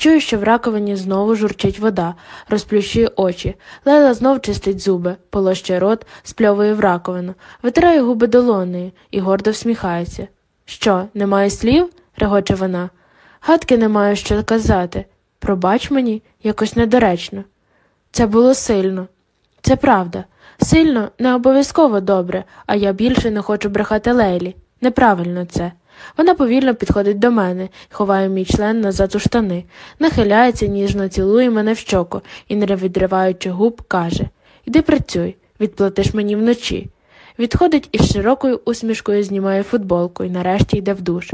Чую, що в раковині знову журчить вода, розплющує очі. Лейла знов чистить зуби, полощує рот, спльовує в раковину, витирає губи долонею і гордо всміхається. Що, немає слів? регоче вона. Гадки не маю що казати. Пробач мені, якось недоречно. Це було сильно. Це правда. Сильно не обов'язково добре, а я більше не хочу брехати Лейлі. Неправильно це. Вона повільно підходить до мене, ховає мій член назад у штани, нахиляється, ніжно цілує мене в щоку і, не відриваючи губ, каже Іди працюй, відплатиш мені вночі. Відходить із широкою усмішкою знімає футболку і нарешті йде в душ.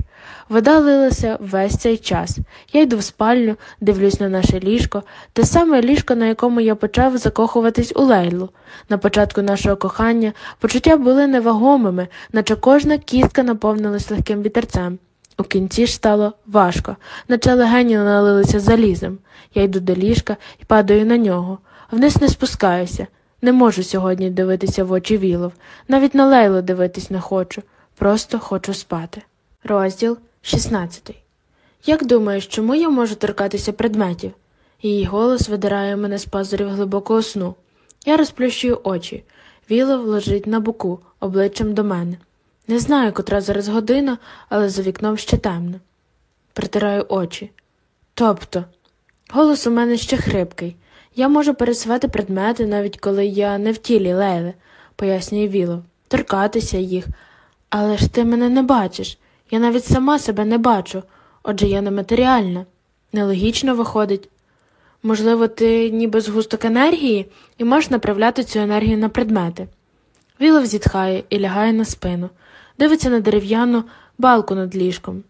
Вода лилася весь цей час. Я йду в спальню, дивлюсь на наше ліжко, те саме ліжко, на якому я почав закохуватись у лейлу. На початку нашого кохання почуття були невагомими, наче кожна кістка наповнилась легким вітерцем. У кінці ж стало важко, наче легені налилися залізом. Я йду до ліжка і падаю на нього. Вниз не спускаюся. Не можу сьогодні дивитися в очі вілов, навіть на лейлу дивитись не хочу, просто хочу спати. Розділ 16 Як думаєш, чому я можу торкатися предметів? Її голос видирає мене з пазурів глибокого сну. Я розплющую очі. Вілов лежить на боку, обличчям до мене. Не знаю, котра зараз година, але за вікном ще темно. Притираю очі. Тобто, голос у мене ще хрипкий. Я можу пересувати предмети, навіть коли я не в тілі Лейли, пояснює Вілов, торкатися їх. Але ж ти мене не бачиш. Я навіть сама себе не бачу, отже я нематеріальна. Нелогічно виходить. Можливо, ти ніби згусток енергії і можеш направляти цю енергію на предмети. Вілов зітхає і лягає на спину, дивиться на дерев'яну балку над ліжком.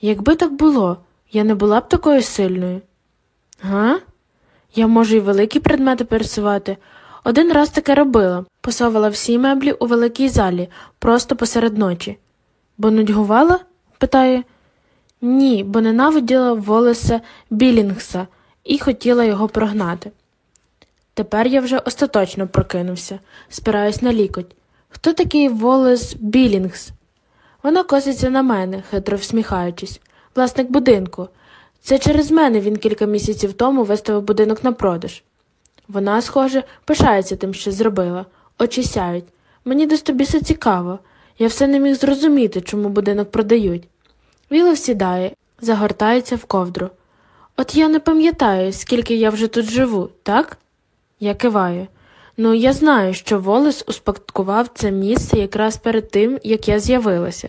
Якби так було, я не була б такою сильною. Га? Я можу й великі предмети пересувати. Один раз таке робила, посовала всі меблі у великій залі, просто посеред ночі. Бо нудьгувала? питає. Ні, бо ненавиділа волоса Білінгса і хотіла його прогнати. Тепер я вже остаточно прокинувся, спираюсь на лікоть. Хто такий Волес Білінгс? Вона коситься на мене, хитро всміхаючись, власник будинку. Це через мене він кілька місяців тому виставив будинок на продаж. Вона, схоже, пишається тим, що зробила, очі сяють. Мені до тобіса цікаво. Я все не міг зрозуміти, чому будинок продають. Вілов сідає, загортається в ковдру. От я не пам'ятаю, скільки я вже тут живу, так? Я киваю. Ну, я знаю, що Волес успадкував це місце якраз перед тим, як я з'явилася.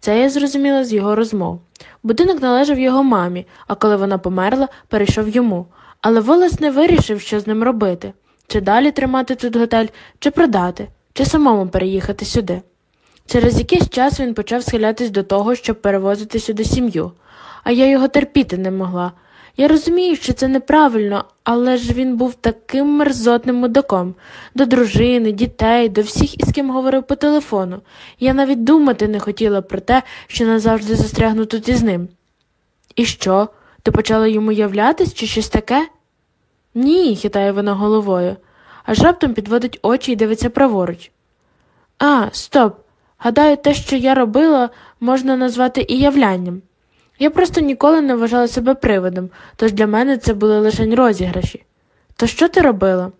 Це я зрозуміла з його розмов. Будинок належав його мамі, а коли вона померла, перейшов йому. Але Волес не вирішив, що з ним робити чи далі тримати тут готель, чи продати, чи самому переїхати сюди. Через якийсь час він почав схилятись до того, щоб перевозити сюди сім'ю, а я його терпіти не могла. Я розумію, що це неправильно, але ж він був таким мерзотним мудаком до дружини, дітей, до всіх, із ким говорив по телефону. Я навіть думати не хотіла про те, що назавжди застрягну тут із ним. І що? Ти почала йому являтись чи щось таке? Ні, хитає вона головою, аж раптом підводить очі і дивиться праворуч. А, стоп. Гадаю, те, що я робила, можна назвати і являнням. Я просто ніколи не вважала себе привидом, тож для мене це були лише розіграші. То що ти робила?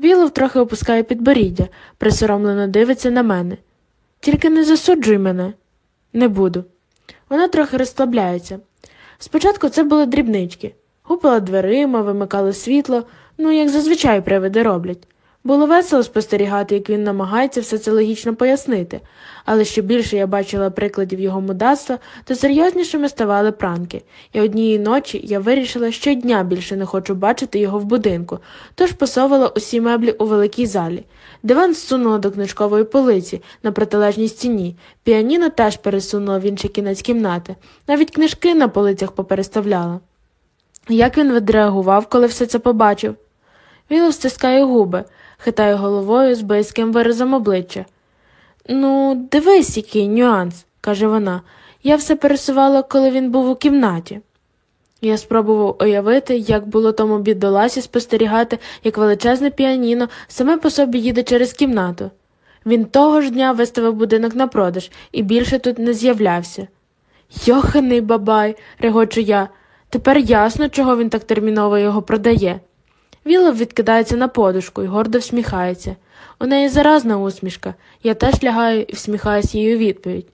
Вілов трохи опускає підборіддя, присоромлено дивиться на мене. Тільки не засуджуй мене. Не буду. Вона трохи розслабляється. Спочатку це були дрібнички. Гупала дверима, вимикала світло, ну, як зазвичай привиди роблять. Було весело спостерігати, як він намагається все це логічно пояснити, але що більше я бачила прикладів його мудацтва, то серйознішими ставали пранки, і однієї ночі я вирішила, що дня більше не хочу бачити його в будинку, тож посовувала усі меблі у великій залі. Диван зсунула до книжкової полиці на протилежній стіні, піаніно теж пересунула в інший кінець кімнати, навіть книжки на полицях попереставляла. Як він відреагував, коли все це побачив? Він стискає губи хитає головою з боязким виразом обличчя. Ну, дивись, який нюанс, каже вона. Я все пересувала, коли він був у кімнаті. Я спробував уявити, як було тому бідоласі спостерігати, як величезне піаніно саме по собі їде через кімнату. Він того ж дня виставив будинок на продаж і більше тут не з'являвся. Йоханий бабай, регочу я, Тепер ясно, чого він так терміново його продає. Вілов відкидається на подушку і гордо всміхається. У неї заразна усмішка. Я теж лягаю і всміхаюся їй у відповідь.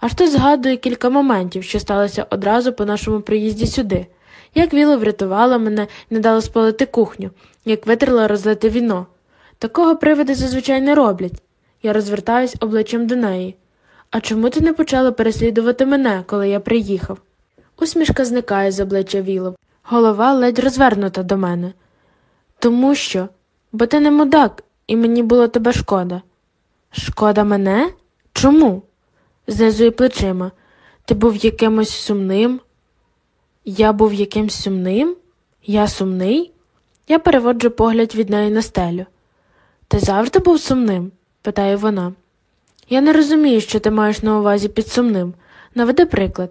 Аж тут згадую кілька моментів, що сталося одразу по нашому приїзді сюди. Як Віла врятувала мене і не дала спалити кухню, як витерла розлите віно. Такого привиди зазвичай не роблять. Я розвертаюсь обличчям до неї. А чому ти не почала переслідувати мене, коли я приїхав? Усмішка зникає з обличчя Вілов. Голова ледь розвернута до мене. Тому що, бо ти не мудак, і мені було тебе шкода. Шкода мене? Чому? Знизує плечима. Ти був якимось сумним? Я був якимсь сумним? Я сумний? Я переводжу погляд від неї на стелю. Ти завжди був сумним? питає вона. Я не розумію, що ти маєш на увазі під сумним. Наведи приклад.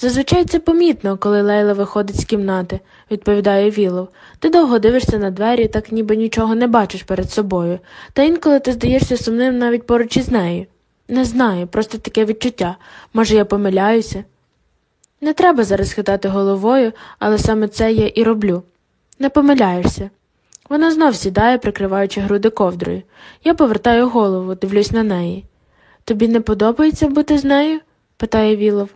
Зазвичай це помітно, коли Лейла виходить з кімнати, відповідає Вілов. Ти довго дивишся на двері, так ніби нічого не бачиш перед собою, та інколи ти здаєшся сумним навіть поруч із нею. Не знаю, просто таке відчуття. Може, я помиляюся? Не треба зараз хитати головою, але саме це я і роблю. Не помиляєшся. Вона знов сідає, прикриваючи груди ковдрою. Я повертаю голову, дивлюсь на неї. Тобі не подобається бути з нею? питає Вілов.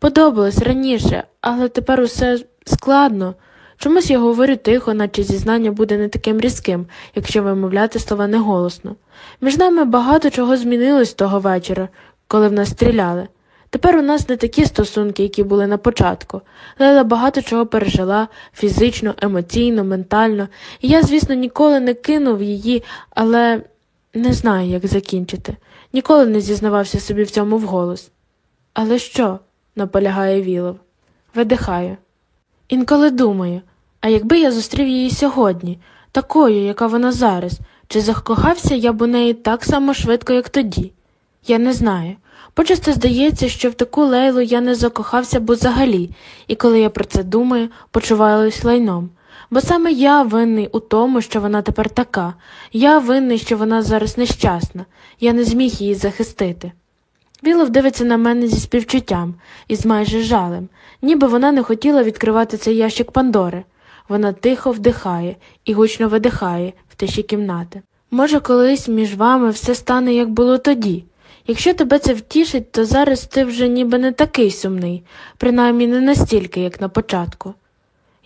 Подобалось раніше, але тепер усе складно. Чомусь я говорю тихо, наче зізнання буде не таким різким, якщо вимовляти слова неголосно. Між нами багато чого змінилось того вечора, коли в нас стріляли. Тепер у нас не такі стосунки, які були на початку. Лейла багато чого пережила фізично, емоційно, ментально, і я, звісно, ніколи не кинув її, але не знаю, як закінчити. Ніколи не зізнавався собі в цьому вголос. Але що? Наполягає Вілов. Видихаю. Інколи думаю, а якби я зустрів її сьогодні, такою, яка вона зараз, чи закохався я б у неї так само швидко, як тоді? Я не знаю. Почасто здається, що в таку лейлу я не закохався б взагалі, і коли я про це думаю, почуваюсь лайном. Бо саме я винний у тому, що вона тепер така, я винний, що вона зараз нещасна, я не зміг її захистити. Вілов дивиться на мене зі співчуттям і з майже жалем, ніби вона не хотіла відкривати цей ящик Пандори. Вона тихо вдихає і гучно видихає в тиші кімнати. Може, колись між вами все стане, як було тоді. Якщо тебе це втішить, то зараз ти вже ніби не такий сумний, принаймні не настільки, як на початку.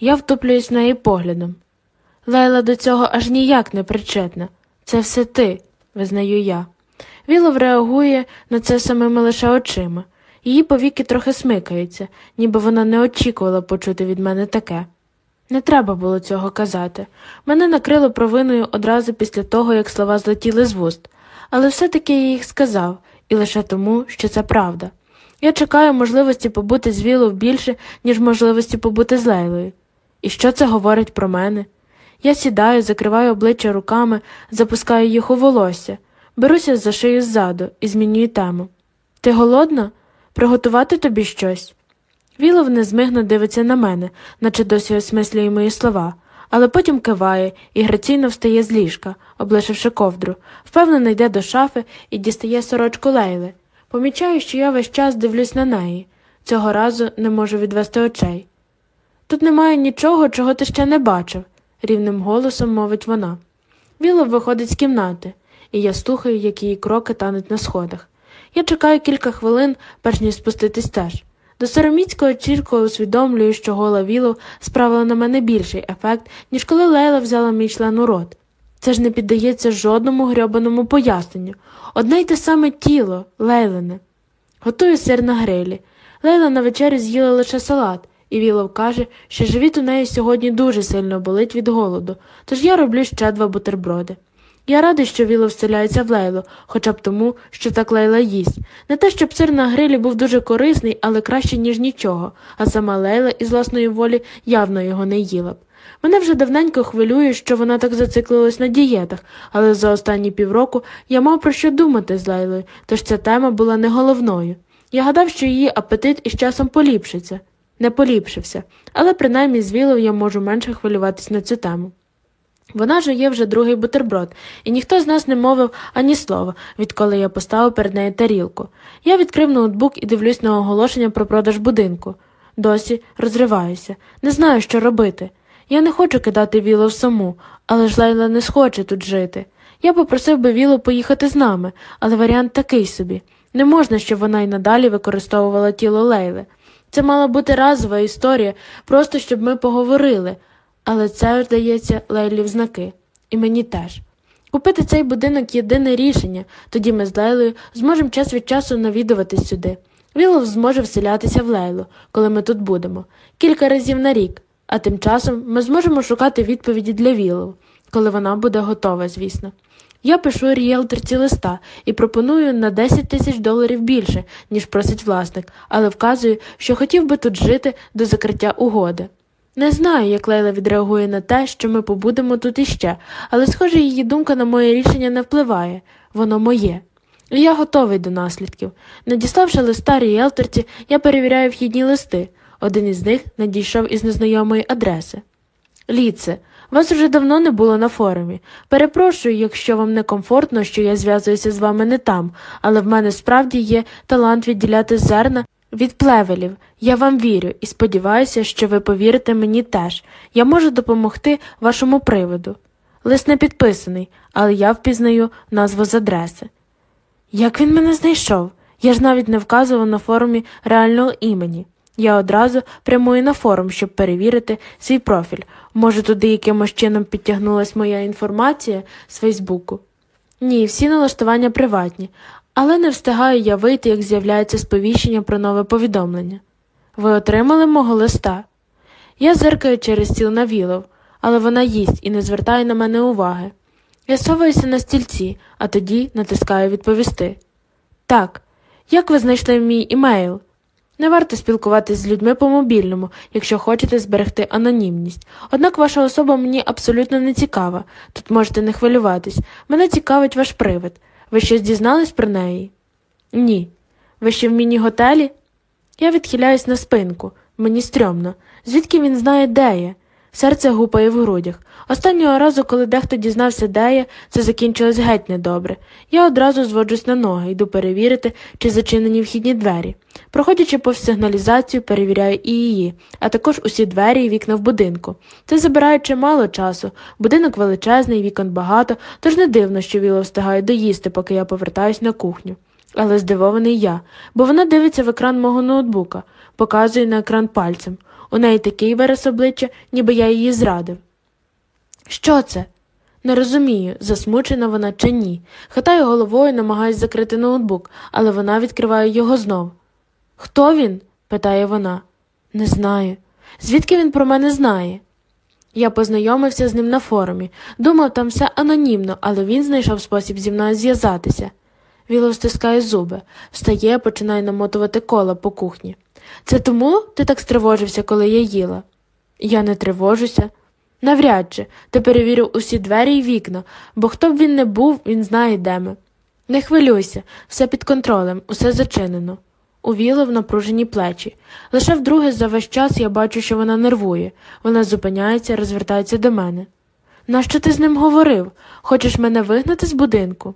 Я втуплююсь в неї поглядом. Лейла до цього аж ніяк не причетна. Це все ти, визнаю я. Вілов реагує на це самими лише очима. Її повіки трохи смикаються, ніби вона не очікувала почути від мене таке. Не треба було цього казати. Мене накрило провиною одразу після того, як слова злетіли з вуст, але все-таки я їх сказав, і лише тому, що це правда. Я чекаю можливості побути з Вілов більше, ніж можливості побути з Лейлою. І що це говорить про мене? Я сідаю, закриваю обличчя руками, запускаю їх у волосся, беруся за шию ззаду і змінюю тему. Ти голодна? Приготувати тобі щось? Вілов незмигно дивиться на мене, наче досі осмислює мої слова, але потім киває і граційно встає з ліжка, облишивши ковдру, впевнено йде до шафи і дістає сорочку Лейли. Помічаю, що я весь час дивлюсь на неї. Цього разу не можу відвести очей. Тут немає нічого, чого ти ще не бачив, рівним голосом мовить вона. Вілов виходить з кімнати, і я слухаю, як її кроки тануть на сходах. Я чекаю кілька хвилин, перш ніж спуститись теж. До сороміцького чірко усвідомлюю, що гола Вілов справила на мене більший ефект, ніж коли Лейла взяла мій член у рот. Це ж не піддається жодному грьобаному поясненню. Одне й те саме тіло, Лейлине. Готую сир на грилі. Лейла на вечері з'їла лише салат, і Вілов каже, що живіт у неї сьогодні дуже сильно болить від голоду, тож я роблю ще два бутерброди. Я радий, що Віло вселяється в Лейлу, хоча б тому, що так Лейла їсть. Не те, щоб сир на грилі був дуже корисний, але краще, ніж нічого, а сама Лейла із власної волі явно його не їла б. Мене вже давненько хвилює, що вона так зациклилась на дієтах, але за останні півроку я мав про що думати з Лейлою, тож ця тема була не головною. Я гадав, що її апетит із часом поліпшиться. Не поліпшився, але принаймні з Вілов я можу менше хвилюватись на цю тему. Вона жує вже другий бутерброд, і ніхто з нас не мовив ані слова, відколи я поставив перед нею тарілку. Я відкрив ноутбук і дивлюсь на оголошення про продаж будинку. Досі розриваюся. Не знаю, що робити. Я не хочу кидати Вілов саму, але ж Лейла не схоче тут жити. Я попросив би Вілу поїхати з нами, але варіант такий собі. Не можна, щоб вона й надалі використовувала тіло Лейли. Це мала бути разова історія, просто щоб ми поговорили. Але це, здається, Лейлі в знаки. І мені теж. Купити цей будинок єдине рішення, тоді ми з Лейлою зможемо час від часу навідуватись сюди. Вілов зможе вселятися в Лейлу, коли ми тут будемо, кілька разів на рік, а тим часом ми зможемо шукати відповіді для Вілов, коли вона буде готова, звісно. Я пишу ріелторці листа і пропоную на 10 тисяч доларів більше, ніж просить власник, але вказую, що хотів би тут жити до закриття угоди. Не знаю, як Лейла відреагує на те, що ми побудемо тут іще, але, схоже, її думка на моє рішення не впливає воно моє. І я готовий до наслідків. Надіславши листа ріелторці, я перевіряю вхідні листи. Один із них надійшов із незнайомої адреси. Ліце, вас вже давно не було на форумі. Перепрошую, якщо вам некомфортно, що я зв'язуюся з вами не там, але в мене справді є талант відділяти зерна від плевелів. Я вам вірю і сподіваюся, що ви повірите мені теж. Я можу допомогти вашому приводу. Лист не підписаний, але я впізнаю назву з адреси. Як він мене знайшов? Я ж навіть не вказував на форумі реального імені. Я одразу прямую на форум, щоб перевірити свій профіль. Може, туди якимось чином підтягнулась моя інформація з Фейсбуку? Ні, всі налаштування приватні, але не встигаю я вийти, як з'являється сповіщення про нове повідомлення. Ви отримали мого листа? Я зиркаю через стіл на вілов, але вона їсть і не звертає на мене уваги. Я соваюся на стільці, а тоді натискаю відповісти. Так, як ви знайшли мій імейл? Не варто спілкуватися з людьми по мобільному, якщо хочете зберегти анонімність. Однак ваша особа мені абсолютно не цікава. Тут можете не хвилюватись. Мене цікавить ваш привид. Ви щось дізнались про неї? Ні. Ви ще в міні-готелі? Я відхиляюсь на спинку. Мені стрьомно. Звідки він знає, де я? Серце гупає в грудях. Останнього разу, коли дехто дізнався, де я, це закінчилось геть недобре. Я одразу зводжусь на ноги, йду перевірити, чи зачинені вхідні двері. Проходячи повз сигналізацію, перевіряю і її, а також усі двері і вікна в будинку. Це забирає чимало часу. Будинок величезний, вікон багато, тож не дивно, що Віло встигає доїсти, поки я повертаюсь на кухню. Але здивований я, бо вона дивиться в екран мого ноутбука, показує на екран пальцем. У неї такий вираз обличчя, ніби я її зрадив. Що це? Не розумію, засмучена вона чи ні. Хитаю головою, намагаюсь закрити ноутбук, але вона відкриває його знов. Хто він? питає вона. Не знаю. Звідки він про мене знає? Я познайомився з ним на форумі. Думав, там все анонімно, але він знайшов спосіб зі мною зв'язатися. Віло стискає зуби, встає, починає намотувати кола по кухні. Це тому ти так стривожився, коли я їла? Я не тривожуся. Навряд чи ти перевірив усі двері й вікна, бо хто б він не був, він знає, де ми. Не хвилюйся, все під контролем, усе зачинено. Увіла в напружені плечі. Лише вдруге за весь час я бачу, що вона нервує. Вона зупиняється, розвертається до мене. Нащо ти з ним говорив? Хочеш мене вигнати з будинку?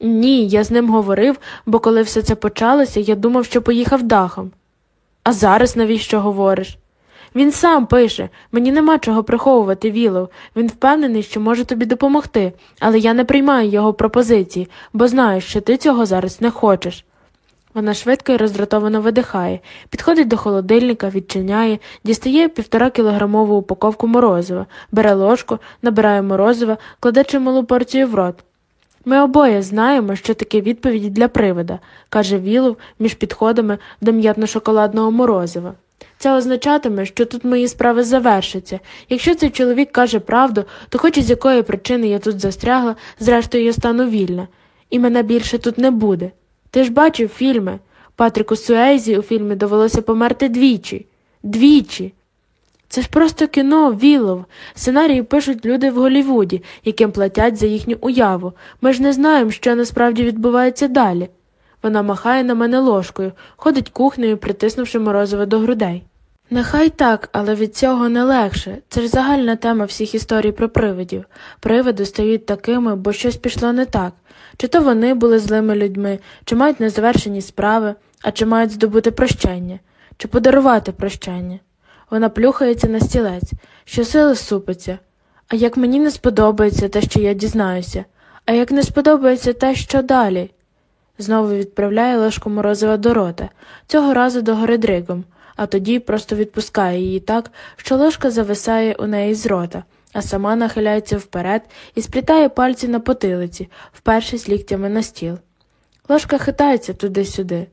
Ні, я з ним говорив, бо коли все це почалося, я думав, що поїхав дахом. А зараз навіщо говориш? Він сам пише мені нема чого приховувати, Вілов. Він впевнений, що може тобі допомогти, але я не приймаю його пропозиції, бо знаю, що ти цього зараз не хочеш. Вона швидко і роздратовано видихає, підходить до холодильника, відчиняє, дістає півтора кілограмову упаковку морозива, бере ложку, набирає морозива, кладе чималу порцію в рот. Ми обоє знаємо, що таке відповіді для привида, каже Вілов між підходами до м'ятно-шоколадного морозива. Це означатиме, що тут мої справи завершаться. Якщо цей чоловік каже правду, то хоч із якої причини я тут застрягла, зрештою я стану вільна, і мене більше тут не буде. Ти ж бачив фільми. Патріку Суейзі у фільмі довелося померти двічі. Двічі. Це ж просто кіно, Вілов. Сценарії пишуть люди в Голівуді, яким платять за їхню уяву. Ми ж не знаємо, що насправді відбувається далі. Вона махає на мене ложкою, ходить кухнею, притиснувши морозиво до грудей. Нехай так, але від цього не легше. Це ж загальна тема всіх історій про привидів. Привиди стають такими, бо щось пішло не так. Чи то вони були злими людьми, чи мають незавершені справи, а чи мають здобути прощення. чи подарувати прощання. Вона плюхається на стілець, щосили супиться. А як мені не сподобається те, що я дізнаюся, а як не сподобається те, що далі? Знову відправляє ложку морозива до рота, цього разу до гори дригом, а тоді просто відпускає її так, що ложка зависає у неї з рота, а сама нахиляється вперед і сплітає пальці на потилиці, впершись ліктями на стіл. Ложка хитається туди-сюди.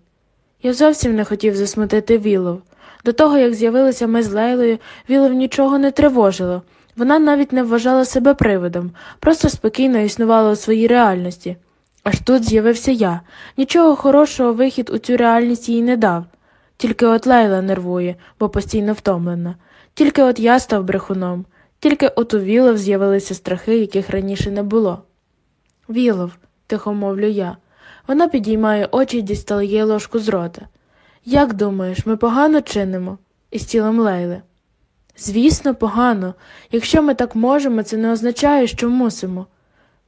Я зовсім не хотів засмутити Вілов. До того, як з'явилися ми з Лейлою, Вілов нічого не тривожило. Вона навіть не вважала себе привидом, просто спокійно існувала у своїй реальності. Аж тут з'явився я. Нічого хорошого вихід у цю реальність їй не дав. Тільки от Лейла нервує, бо постійно втомлена. Тільки от я став брехуном, тільки от у Вілов з'явилися страхи, яких раніше не було. Вілов, тихо мовлю я. Вона підіймає очі і дістає ложку з рота. Як думаєш, ми погано чинимо? Із тілом Лейли. Звісно, погано. Якщо ми так можемо, це не означає, що мусимо.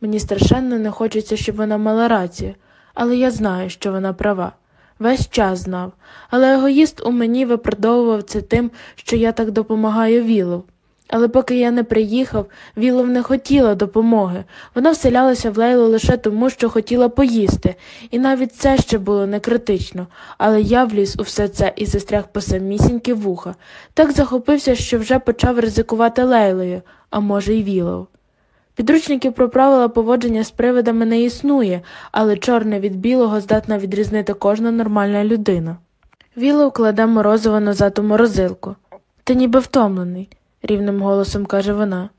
Мені страшенно не хочеться, щоб вона мала рацію, але я знаю, що вона права. Весь час знав, але егоїст у мені виправдовував це тим, що я так допомагаю Вілов. Але поки я не приїхав, Вілов не хотіла допомоги. Вона вселялася в Лейлу лише тому, що хотіла поїсти, і навіть це ще було не критично, але я вліз у все це і застряг по самісіньки вуха. Так захопився, що вже почав ризикувати Лейлою, а може, й Вілов. Підручників про правила поводження з привидами не існує, але чорне від білого здатна відрізнити кожна нормальна людина. Вілов кладе морозиво назад у морозилку. Ти ніби втомлений, рівним голосом каже вона.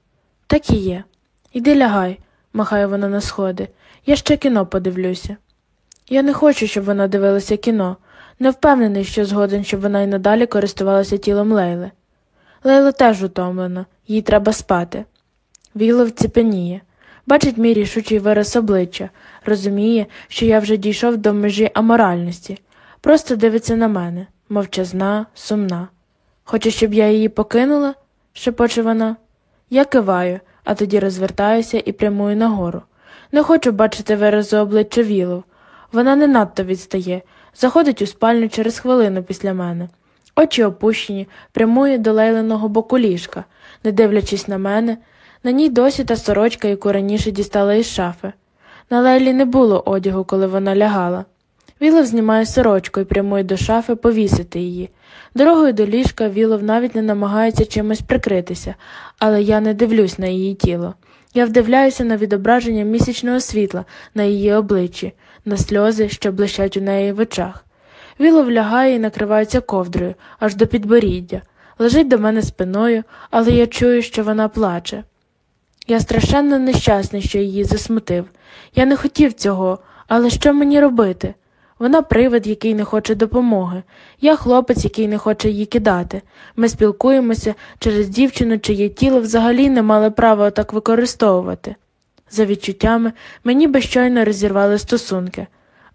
Так і є. Іди лягай, махає вона на сходи. Я ще кіно подивлюся. Я не хочу, щоб вона дивилася кіно. Не впевнений, що згоден, щоб вона й надалі користувалася тілом Лейли. Лейла теж утомлена, їй треба спати. Вілов ціпеніє, бачить мій рішучий вираз обличчя, розуміє, що я вже дійшов до межі аморальності, просто дивиться на мене, мовчазна, сумна. Хоче, щоб я її покинула? Шепоче вона. Я киваю, а тоді розвертаюся і прямую нагору. Не хочу бачити виразу обличчя Вілов. Вона не надто відстає, заходить у спальню через хвилину після мене. Очі опущені, прямує до лейленого боку ліжка, не дивлячись на мене. На ній досі та сорочка, яку раніше дістала із шафи. На Лейлі не було одягу, коли вона лягала. Вілов знімає сорочку і прямує до шафи повісити її. Дорогою до ліжка Вілов навіть не намагається чимось прикритися, але я не дивлюсь на її тіло. Я вдивляюся на відображення місячного світла на її обличчі, на сльози, що блищать у неї в очах. Вілов лягає і накривається ковдрою аж до підборіддя, лежить до мене спиною, але я чую, що вона плаче. Я страшенно нещасний, що її засмутив. Я не хотів цього, але що мені робити? Вона привид, який не хоче допомоги. Я хлопець, який не хоче її кидати. Ми спілкуємося через дівчину, чиє тіло взагалі не мали права так використовувати. За відчуттями, мені би щойно розірвали стосунки,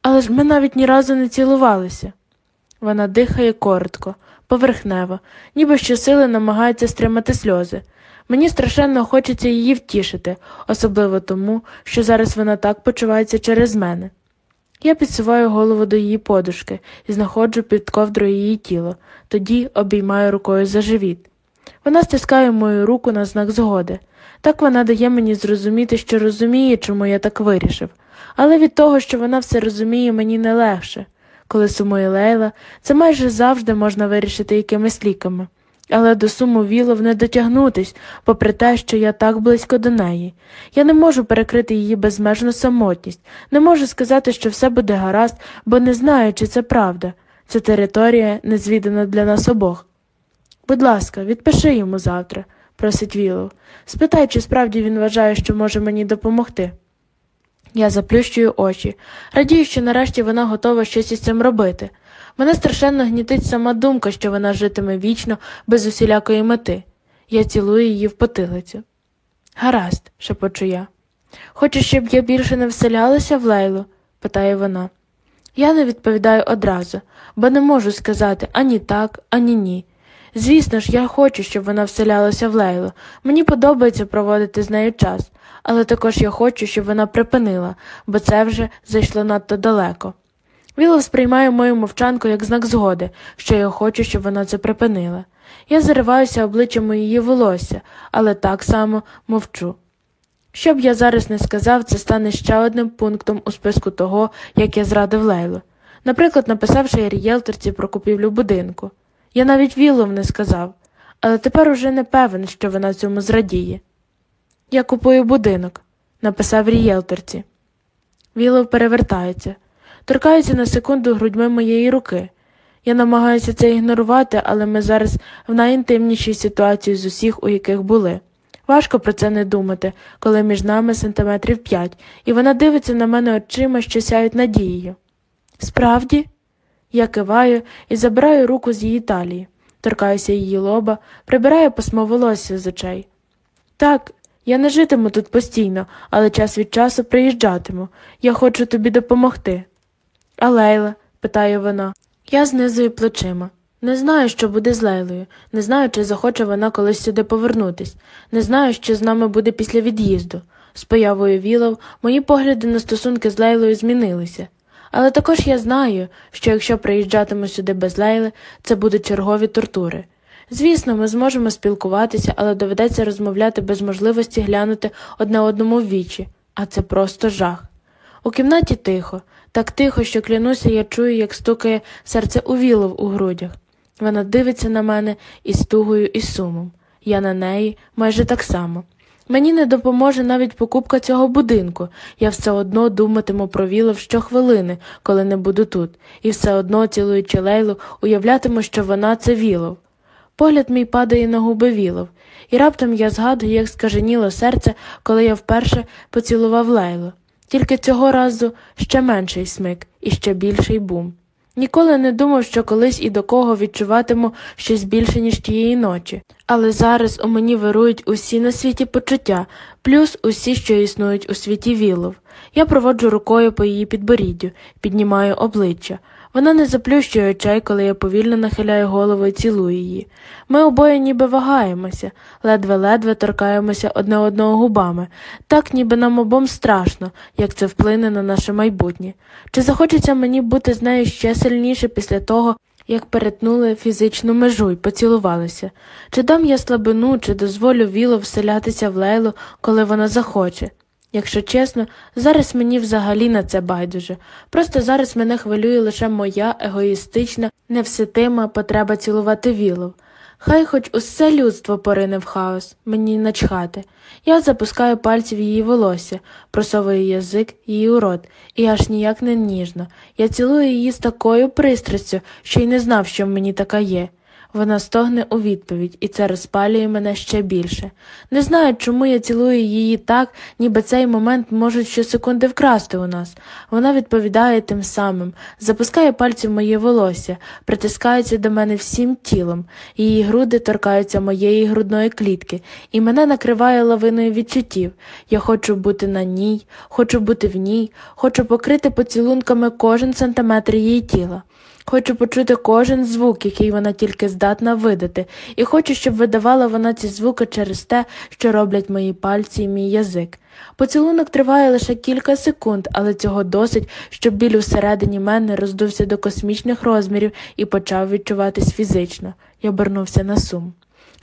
але ж ми навіть ні разу не цілувалися. Вона дихає коротко, поверхнево, ніби щосили намагається стримати сльози. Мені страшенно хочеться її втішити, особливо тому, що зараз вона так почувається через мене. Я підсуваю голову до її подушки і знаходжу під ковдрою її тіло, тоді обіймаю рукою за живіт. Вона стискає мою руку на знак згоди. Так вона дає мені зрозуміти, що розуміє, чому я так вирішив, але від того, що вона все розуміє, мені не легше. Коли сумує Лейла, це майже завжди можна вирішити якимись ліками але до суму Вілов не дотягнутись, попри те, що я так близько до неї. Я не можу перекрити її безмежну самотність, не можу сказати, що все буде гаразд, бо не знаю, чи це правда. Ця територія незвідана для нас обох. Будь ласка, відпиши йому завтра, просить Вілов. Спитай, чи справді він вважає, що може мені допомогти. Я заплющую очі, радію, що нарешті вона готова щось із цим робити. Мене страшенно гнітить сама думка, що вона житиме вічно, без усілякої мети. Я цілую її в потилицю. Гаразд, шепочу я. Хочеш, щоб я більше не вселялася в Лейлу? питає вона. Я не відповідаю одразу, бо не можу сказати ані так, ані ні. Звісно ж, я хочу, щоб вона вселялася в Лейлу. Мені подобається проводити з нею час, але також я хочу, щоб вона припинила, бо це вже зайшло надто далеко. Вілов сприймає мою мовчанку як знак згоди, що я хочу, щоб вона це припинила. Я зариваюся обличчям у її волосся, але так само мовчу. Що б я зараз не сказав, це стане ще одним пунктом у списку того, як я зрадив Лейлу. Наприклад, написавши рієлторці про купівлю будинку. Я навіть Вілов не сказав, але тепер уже не певен, що вона цьому зрадіє. Я купую будинок, написав рієлторці. Вілов перевертається, торкається на секунду грудьми моєї руки. Я намагаюся це ігнорувати, але ми зараз в найінтимнішій ситуації з усіх, у яких були. Важко про це не думати, коли між нами сантиметрів п'ять, і вона дивиться на мене очима, що сяють надією. Справді? Я киваю і забираю руку з її талії, торкаюся її лоба, прибираю пасмо волосся з очей. Так, я не житиму тут постійно, але час від часу приїжджатиму. Я хочу тобі допомогти. А Лейла? питає вона. Я знизую плечима. Не знаю, що буде з Лейлою, не знаю, чи захоче вона колись сюди повернутись, не знаю, що з нами буде після від'їзду. З появою Вілов мої погляди на стосунки з Лейлою змінилися. Але також я знаю, що якщо приїжджатиму сюди без Лейли, це будуть чергові тортури. Звісно, ми зможемо спілкуватися, але доведеться розмовляти без можливості глянути одне одному в вічі, а це просто жах. У кімнаті тихо, так тихо, що клянуся, я чую, як стукає серце у Вілов у грудях. Вона дивиться на мене із тугою і сумом. Я на неї майже так само. Мені не допоможе навіть покупка цього будинку. Я все одно думатиму про Вілов щохвилини, коли не буду тут, і все одно, цілуючи Лейлу, уявлятиму, що вона це Вілов. Погляд мій падає на губи Вілов, і раптом я згадую, як скаженіло серце, коли я вперше поцілував Лейлу. Тільки цього разу ще менший смик і ще більший бум. Ніколи не думав, що колись і до кого відчуватиму щось більше, ніж тієї ночі, але зараз у мені вирують усі на світі почуття, плюс усі, що існують у світі вілов. Я проводжу рукою по її підборіддю, піднімаю обличчя. Вона не заплющує очей, коли я повільно нахиляю голову і цілую її. Ми обоє ніби вагаємося, ледве-ледве торкаємося одне одного губами, так ніби нам обом страшно, як це вплине на наше майбутнє. Чи захочеться мені бути з нею ще сильніше після того, як перетнули фізичну межу й поцілувалися? Чи дам я слабину, чи дозволю віло вселятися в лейлу, коли вона захоче? Якщо чесно, зараз мені взагалі на це байдуже. Просто зараз мене хвилює лише моя егоїстична, невситима потреба цілувати вілов. Хай хоч усе людство порине в хаос, мені начхати. Я запускаю пальці в її волосся, просовую язик її у рот, і аж ніяк не ніжно. Я цілую її з такою пристрастю, що й не знав, що в мені така є. Вона стогне у відповідь, і це розпалює мене ще більше. Не знаю, чому я цілую її так, ніби цей момент можуть щосекунди вкрасти у нас. Вона відповідає тим самим, запускає пальці в моє волосся, притискається до мене всім тілом, її груди торкаються моєї грудної клітки, і мене накриває лавиною відчуттів. Я хочу бути на ній, хочу бути в ній, хочу покрити поцілунками кожен сантиметр її тіла. Хочу почути кожен звук, який вона тільки здатна видати, і хочу, щоб видавала вона ці звуки через те, що роблять мої пальці і мій язик. Поцілунок триває лише кілька секунд, але цього досить, щоб біль усередині мене роздувся до космічних розмірів і почав відчуватись фізично. Я обернувся на сум.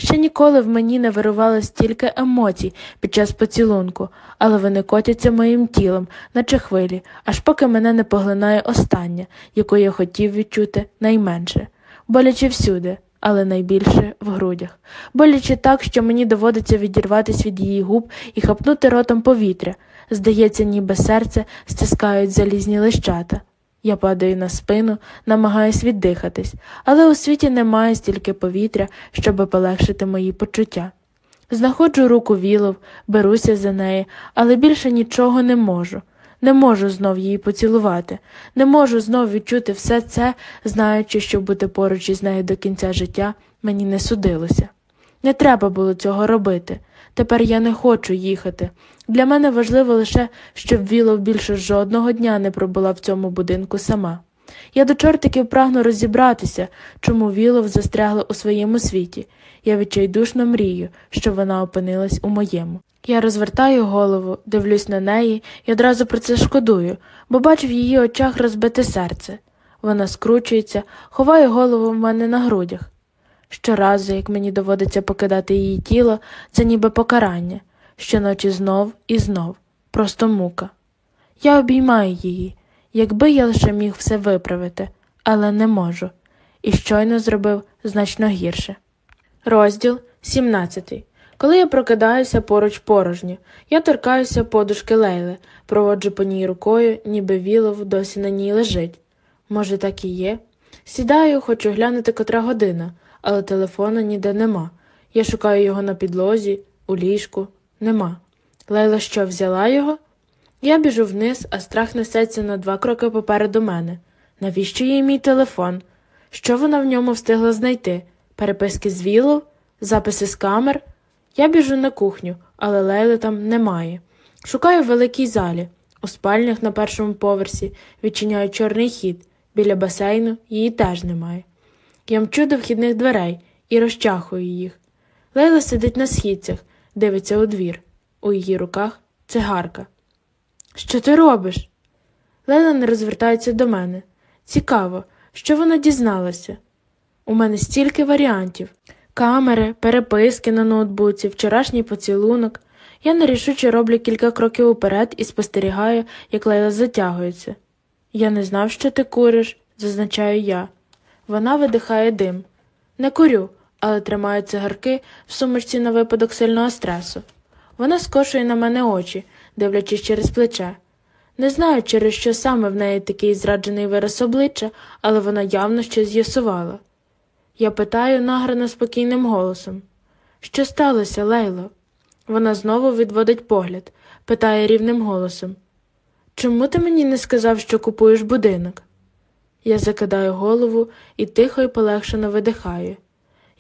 Ще ніколи в мені не вирувало стільки емоцій під час поцілунку, але вони котяться моїм тілом, наче хвилі, аж поки мене не поглинає остання, яку я хотів відчути найменше, боляче всюди, але найбільше в грудях, боляче так, що мені доводиться відірватися від її губ і хапнути ротом повітря. Здається, ніби серце стискають залізні лищата. Я падаю на спину, намагаюсь віддихатись, але у світі немає стільки повітря, щоби полегшити мої почуття. Знаходжу руку вілов, беруся за неї, але більше нічого не можу. Не можу знов її поцілувати, не можу знов відчути все це, знаючи, що бути поруч із нею до кінця життя мені не судилося. Не треба було цього робити. Тепер я не хочу їхати. Для мене важливо лише, щоб Вілов більше жодного дня не пробула в цьому будинку сама. Я до чортиків прагну розібратися, чому Вілов застрягла у своєму світі, Я відчайдушно мрію, що вона опинилась у моєму. Я розвертаю голову, дивлюсь на неї і одразу про це шкодую, бо бачу в її очах розбите серце. Вона скручується, ховає голову в мене на грудях. Щоразу, як мені доводиться покидати її тіло, це ніби покарання, щоночі знов і знов, просто мука. Я обіймаю її, якби я лише міг все виправити, але не можу, і щойно зробив значно гірше. Розділ 17. Коли я прокидаюся поруч порожньо, я торкаюся подушки Лейли, проводжу по ній рукою, ніби вілов досі на ній лежить. Може, так і є? Сідаю, хочу глянути котра година, але телефона ніде нема. Я шукаю його на підлозі, у ліжку. Нема. Лейла що, взяла його? Я біжу вниз, а страх несеться на два кроки попереду мене. Навіщо їй мій телефон? Що вона в ньому встигла знайти? Переписки з Вілов? Записи з камер? Я біжу на кухню, але Лейли там немає. Шукаю в великій залі. У спальнях на першому поверсі відчиняю чорний хід. Біля басейну її теж немає. Я мчу до вхідних дверей і розчахую їх. Лейла сидить на східцях, дивиться у двір. У її руках цигарка. Що ти робиш? Лейла не розвертається до мене. Цікаво, що вона дізналася. У мене стільки варіантів камери, переписки на ноутбуці, вчорашній поцілунок. Я нерішуче роблю кілька кроків уперед і спостерігаю, як Лейла затягується. Я не знав, що ти куриш, зазначаю я. Вона видихає дим. Не курю, але тримаю цигарки в сумочці на випадок сильного стресу. Вона скошує на мене очі, дивлячись через плече. Не знаю, через що саме в неї такий зраджений вираз обличчя, але вона явно щось з'ясувала. Я питаю награно спокійним голосом Що сталося, Лейло? Вона знову відводить погляд, питає рівним голосом Чому ти мені не сказав, що купуєш будинок? Я закидаю голову і тихо і полегшено видихаю.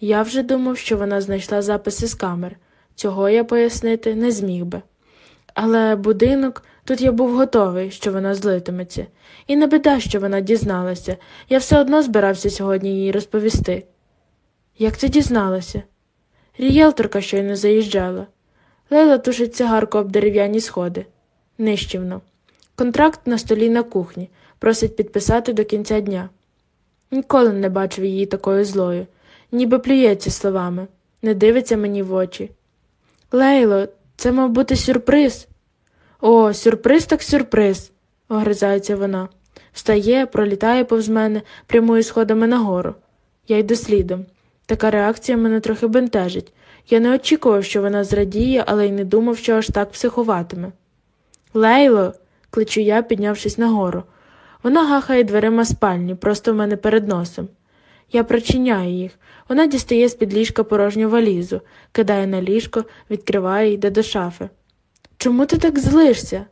Я вже думав, що вона знайшла записи з камер. Цього я пояснити не зміг би. Але будинок тут я був готовий, що вона злитиметься, і не біда, що вона дізналася. Я все одно збирався сьогодні їй розповісти. Як ти дізналася? Рієлторка щойно заїжджала. Лейла тушить цигарку об дерев'яні сходи. Нищівно. Контракт на столі на кухні. Просить підписати до кінця дня. Ніколи не бачив її такою злою, ніби плюється словами, не дивиться мені в очі. Лейло, це мав бути сюрприз. О, сюрприз так сюрприз, огризається вона. Встає, пролітає повз мене, прямує сходами нагору. Я йду слідом. Така реакція мене трохи бентежить. Я не очікував, що вона зрадіє, але й не думав, що аж так психуватиме. Лейло, кличу я, піднявшись нагору. Вона гахає дверима спальні, просто в мене перед носом. Я прочиняю їх. Вона дістає з під ліжка порожню валізу, кидає на ліжко, відкриває і йде до шафи. Чому ти так злишся?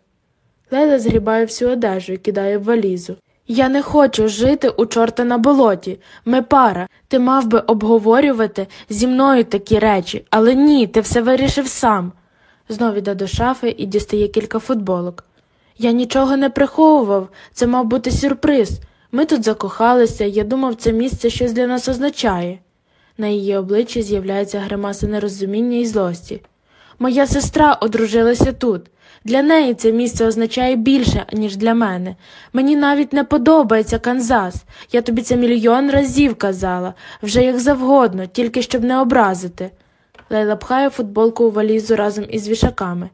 Лейла згрібає всю одежу і кидає в валізу. Я не хочу жити у чорта на болоті. Ми пара. Ти мав би обговорювати зі мною такі речі, але ні, ти все вирішив сам. Знов іде до шафи і дістає кілька футболок. Я нічого не приховував, це мав бути сюрприз. Ми тут закохалися, я думав, це місце щось для нас означає. На її обличчі з'являється гримаса нерозуміння і злості. Моя сестра одружилася тут. Для неї це місце означає більше, ніж для мене. Мені навіть не подобається Канзас. Я тобі це мільйон разів казала, вже як завгодно, тільки щоб не образити. Лейла пхає футболку у валізу разом із вішаками.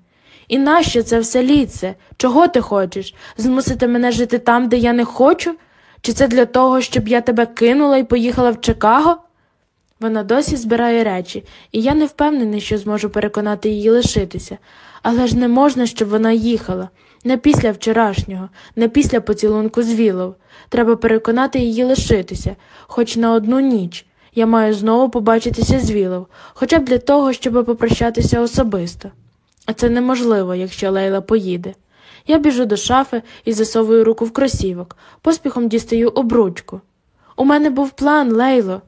І нащо це все ліце? Чого ти хочеш? Змусити мене жити там, де я не хочу? Чи це для того, щоб я тебе кинула і поїхала в Чикаго? Вона досі збирає речі, і я не впевнений, що зможу переконати її лишитися, але ж не можна, щоб вона їхала. Не після вчорашнього, не після поцілунку з Вілов. Треба переконати її лишитися, хоч на одну ніч. Я маю знову побачитися з Вілов, хоча б для того, щоб попрощатися особисто. А це неможливо, якщо Лейла поїде. Я біжу до шафи і засовую руку в кросівок, поспіхом дістаю обручку. У мене був план, Лейло,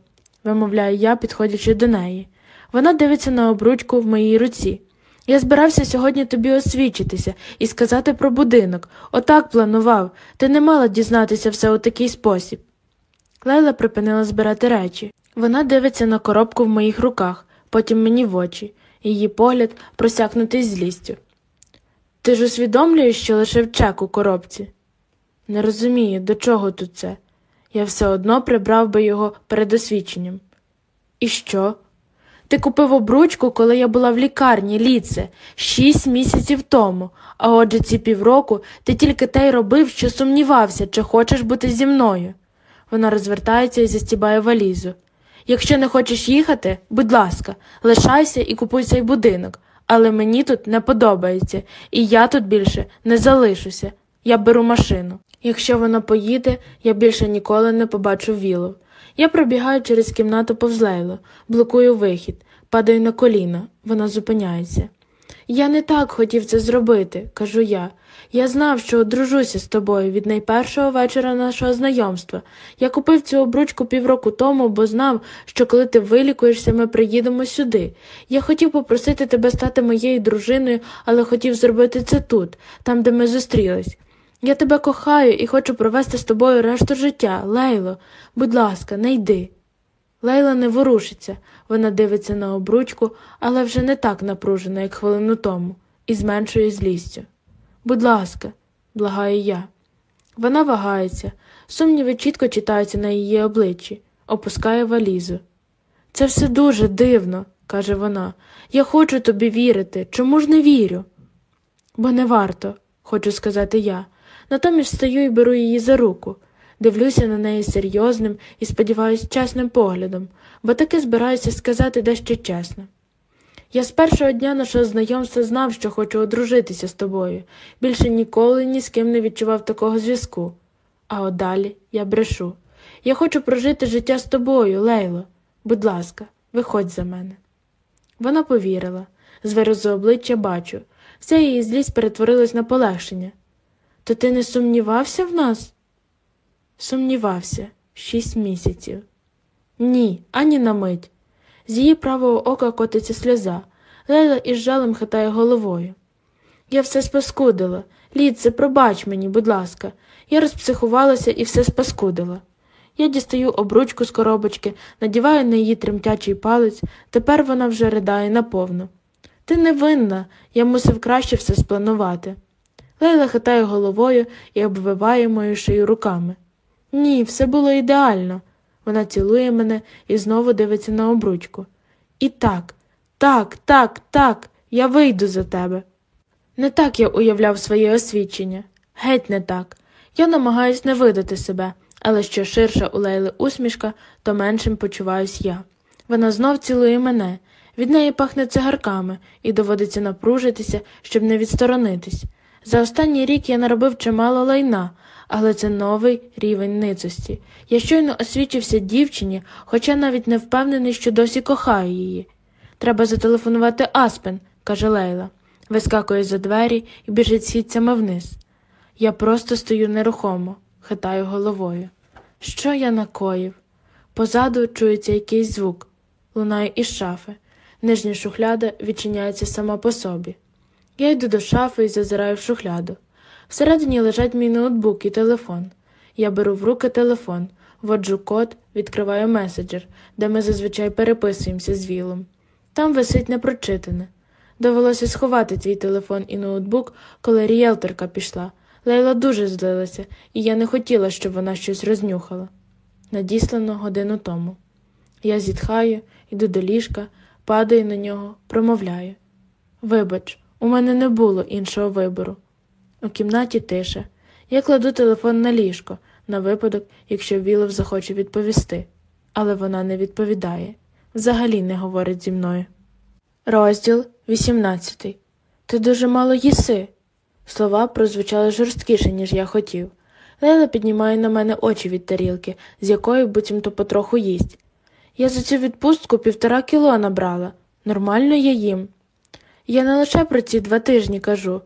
вимовляю я, підходячи до неї. Вона дивиться на обручку в моїй руці. Я збирався сьогодні тобі освідчитися і сказати про будинок. Отак планував. Ти не мала дізнатися все у такий спосіб. Лейла припинила збирати речі. Вона дивиться на коробку в моїх руках, потім мені в очі, її погляд просякнутий злістю. Ти ж усвідомлюєш, що лишив чек у коробці? Не розумію, до чого тут це. Я все одно прибрав би його перед освіченням. І що? Ти купив обручку, коли я була в лікарні, ліце, шість місяців тому, а отже ці півроку ти тільки те й робив, що сумнівався, чи хочеш бути зі мною. Вона розвертається і застібає валізу. Якщо не хочеш їхати, будь ласка, лишайся і купуй цей будинок, але мені тут не подобається, і я тут більше не залишуся. Я беру машину. Якщо вона поїде, я більше ніколи не побачу вілу. Я пробігаю через кімнату повз Лейлу, блокую вихід, падаю на коліна, вона зупиняється. Я не так хотів це зробити, кажу я. Я знав, що одружуся з тобою від найпершого вечора нашого знайомства. Я купив цю обручку півроку тому, бо знав, що коли ти вилікуєшся, ми приїдемо сюди. Я хотів попросити тебе стати моєю дружиною, але хотів зробити це тут, там, де ми зустрілись. Я тебе кохаю і хочу провести з тобою решту життя, Лейло. Будь ласка, не йди. Лейла не ворушиться, вона дивиться на обручку, але вже не так напружена, як хвилину тому, і зменшує злістю. Будь ласка, благаю я. Вона вагається, сумніви чітко читаються на її обличчі, опускає валізу. Це все дуже дивно, каже вона. Я хочу тобі вірити. Чому ж не вірю? Бо не варто, хочу сказати я. Натомість стою і беру її за руку. Дивлюся на неї серйозним і, сподіваюсь, чесним поглядом, бо таки збираюся сказати дещо чесно. Я з першого дня нашого знайомства знав, що хочу одружитися з тобою, більше ніколи ні з ким не відчував такого зв'язку. А от далі я брешу. Я хочу прожити життя з тобою, Лейло. Будь ласка, виходь за мене. Вона повірила. З виразу обличчя бачу. Вся її злість перетворилась на полегшення. То ти не сумнівався в нас? Сумнівався шість місяців. Ні, ані на мить. З її правого ока котиться сльоза. Лейла із жалем хитає головою. Я все спаскудила. Ліце, пробач мені, будь ласка. Я розпсихувалася і все спаскудила. Я дістаю обручку з коробочки, надіваю на її тремтячий палець, тепер вона вже ридає наповну. Ти не винна, я мусив краще все спланувати. Лейла хитає головою і обвиває мою шию руками. Ні, все було ідеально. Вона цілує мене і знову дивиться на обручку. І так, так, так, так, я вийду за тебе. Не так я уявляв своє освідчення. Геть не так. Я намагаюсь не видати себе, але що ширша у Лейли усмішка, то меншим почуваюсь я. Вона знов цілує мене, від неї пахне цигарками, і доводиться напружитися, щоб не відсторонитись. За останній рік я наробив чимало лайна, але це новий рівень ницості. Я щойно освічився дівчині, хоча навіть не впевнений, що досі кохаю її. Треба зателефонувати Аспен, каже Лейла, вискакує за двері і біжить східцями вниз. Я просто стою нерухомо, хитаю головою. Що я накоїв? Позаду чується якийсь звук, лунає із шафи. Нижня шухляда відчиняється сама по собі. Я йду до шафи і зазираю в шухляду. Всередині лежать мій ноутбук і телефон. Я беру в руки телефон, вводжу код, відкриваю меседжер, де ми зазвичай переписуємося з Вілом. Там висить непрочитане. Довелося сховати твій телефон і ноутбук, коли рієлторка пішла. Лейла дуже злилася, і я не хотіла, щоб вона щось рознюхала. Надіслано годину тому. Я зітхаю, іду до ліжка, падаю на нього, промовляю. Вибач, у мене не було іншого вибору. У кімнаті тиша. Я кладу телефон на ліжко, на випадок, якщо Вілов захоче відповісти, але вона не відповідає, взагалі не говорить зі мною. Розділ 18. Ти дуже мало їси. Слова прозвучали жорсткіше, ніж я хотів. Лейла піднімає на мене очі від тарілки, з якої буцімто потроху їсть. Я за цю відпустку півтора кіло набрала. Нормально я їм. Я не лише про ці два тижні кажу.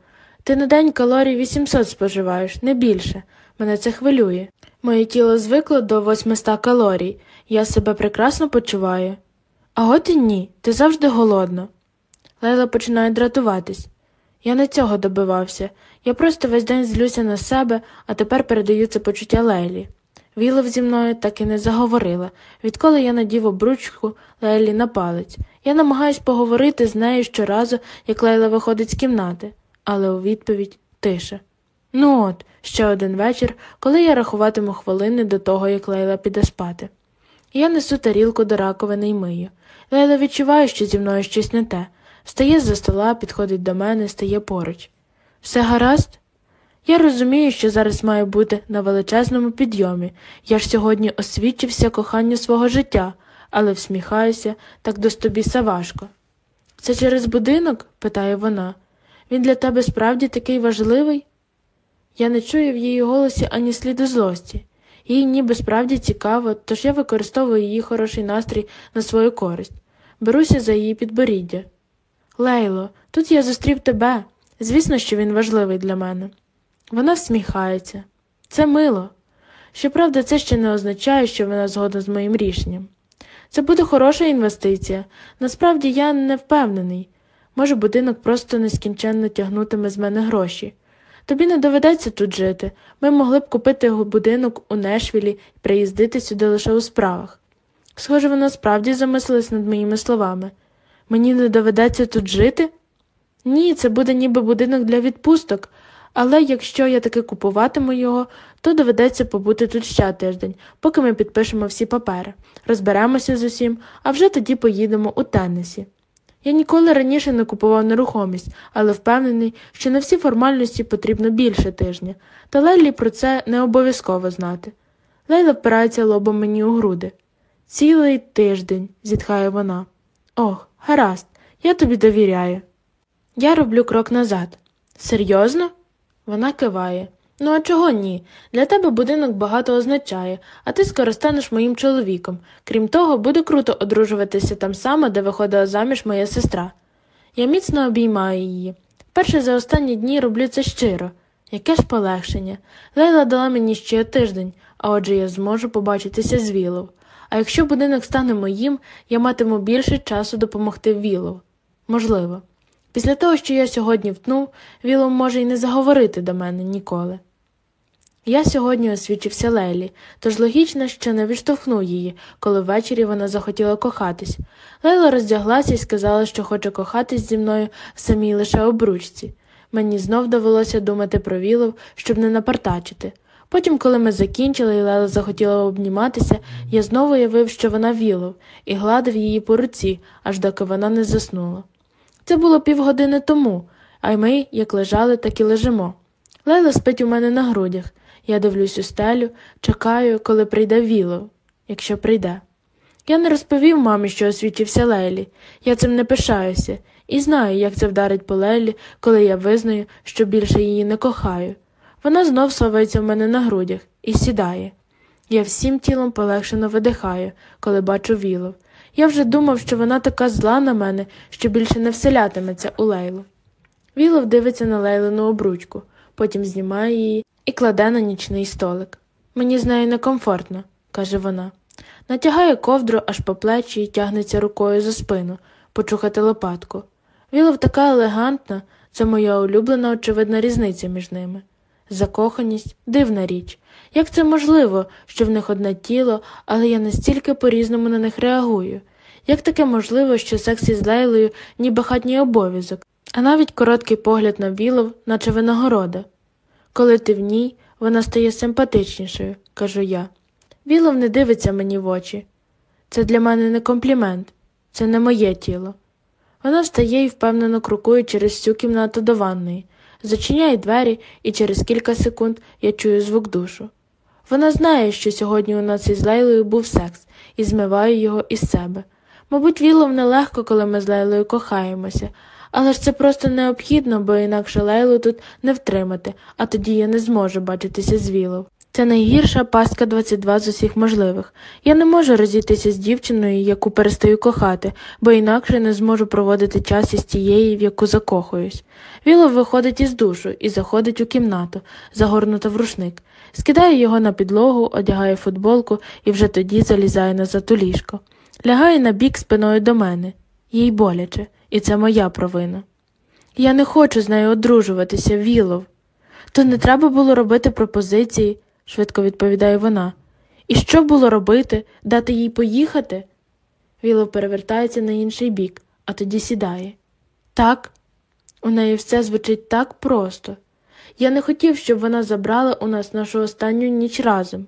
Ти на день калорій 800 споживаєш, не більше. Мене це хвилює. Моє тіло звикло до 800 калорій, я себе прекрасно почуваю. А от і ні, ти завжди голодна. Лейла починає дратуватись. Я не цього добивався. Я просто весь день злюся на себе, а тепер передаю це почуття Лейлі. Вілов зі мною так і не заговорила, відколи я надів обручку Лейлі на палець. Я намагаюсь поговорити з нею щоразу, як Лейла виходить з кімнати, але у відповідь тиша. Ну от, ще один вечір, коли я рахуватиму хвилини до того, як Лейла піде спати. Я несу тарілку до раковини й мию. Лейла відчуває, що зі мною щось не те. Встає з-за стола, підходить до мене, стає поруч. Все гаразд? Я розумію, що зараз маю бути на величезному підйомі. Я ж сьогодні освідчився коханню свого життя, але всміхаюся, так до стобіса важко. Це через будинок? питає вона. Він для тебе справді такий важливий? Я не чую в її голосі ані сліду злості. Їй ніби справді цікаво, тож я використовую її хороший настрій на свою користь. Беруся за її підборіддя. Лейло, тут я зустрів тебе. Звісно, що він важливий для мене. Вона всміхається. Це мило. Щоправда, це ще не означає, що вона згодна з моїм рішенням. Це буде хороша інвестиція. Насправді я не впевнений. Може, будинок просто нескінченно тягнутиме з мене гроші. Тобі не доведеться тут жити. Ми могли б купити його будинок у Нешвілі і приїздити сюди лише у справах. Схоже, вона справді замислилась над моїми словами. Мені не доведеться тут жити? Ні, це буде ніби будинок для відпусток, але якщо я таки купуватиму його, то доведеться побути тут ще тиждень, поки ми підпишемо всі папери, розберемося з усім, а вже тоді поїдемо у Теннесі. Я ніколи раніше не купував нерухомість, але впевнений, що на всі формальності потрібно більше тижня, та Лейлі про це не обов'язково знати. Лейла впирається лобом мені у груди. Цілий тиждень, зітхає вона. Ох, гаразд, я тобі довіряю. Я роблю крок назад. Серйозно? Вона киває. Ну, а чого ні? Для тебе будинок багато означає, а ти скоро станеш моїм чоловіком. Крім того, буде круто одружуватися там само, де виходила заміж моя сестра. Я міцно обіймаю її. Вперше за останні дні роблю це щиро. Яке ж полегшення. Лейла дала мені ще тиждень, а отже я зможу побачитися з Вілов. А якщо будинок стане моїм, я матиму більше часу допомогти Вілов. Можливо. Після того, що я сьогодні втнув, Вілов може й не заговорити до мене ніколи. Я сьогодні освічився Лейлі, тож логічно, що не відштовхнув її, коли ввечері вона захотіла кохатись. Лейла роздяглася і сказала, що хоче кохатись зі мною в самій лише обручці. Мені знов довелося думати про Вілов, щоб не напартачити. Потім, коли ми закінчили і Лейла захотіла обніматися, я знову уявив, що вона Вілов, і гладив її по руці, аж доки вона не заснула. Це було півгодини тому, а й ми, як лежали, так і лежимо. Лейла спить у мене на грудях. Я дивлюсь у стелю, чекаю, коли прийде Вілов, якщо прийде. Я не розповів мамі, що освічився Лейлі. Я цим не пишаюся, і знаю, як це вдарить по Лейлі, коли я визнаю, що більше її не кохаю. Вона знов совається в мене на грудях і сідає. Я всім тілом полегшено видихаю, коли бачу Вілов. Я вже думав, що вона така зла на мене, що більше не вселятиметься у Лейлу. Вілов дивиться на Лейлину обручку, потім знімає її і кладе на нічний столик. Мені з нею некомфортно, каже вона. Натягає ковдру аж по плечі і тягнеться рукою за спину, почухати лопатку. Вілов така елегантна, це моя улюблена очевидна різниця між ними. Закоханість дивна річ. Як це можливо, що в них одне тіло, але я настільки по-різному на них реагую? Як таке можливо, що секс із Лейлою ніби хатній обов'язок, а навіть короткий погляд на Вілов, наче винагорода? Коли ти в ній, вона стає симпатичнішою, кажу я. Вілов не дивиться мені в очі. Це для мене не комплімент, це не моє тіло. Вона встає і впевнено крокує через всю кімнату до ванної, зачиняє двері, і через кілька секунд я чую звук душу. Вона знає, що сьогодні у нас із Лейлою був секс, і змиваю його із себе. Мабуть, Вілов нелегко, коли ми з Лейлою кохаємося, але ж це просто необхідно, бо інакше Лейлу тут не втримати, а тоді я не зможу бачитися з Вілов. Це найгірша пастка 22 з усіх можливих. Я не можу розійтися з дівчиною, яку перестаю кохати, бо інакше не зможу проводити час із тієї, в яку закохуюсь. Вілов виходить із душу і заходить у кімнату, загорнута в рушник, скидає його на підлогу, одягає футболку і вже тоді залізає назад у ліжко. Лягає на бік спиною до мене. Їй боляче, і це моя провина. Я не хочу з нею одружуватися, Вілов. То не треба було робити пропозиції, швидко відповідає вона. І що було робити? Дати їй поїхати? Віло перевертається на інший бік, а тоді сідає. Так, у неї все звучить так просто. Я не хотів, щоб вона забрала у нас нашу останню ніч разом.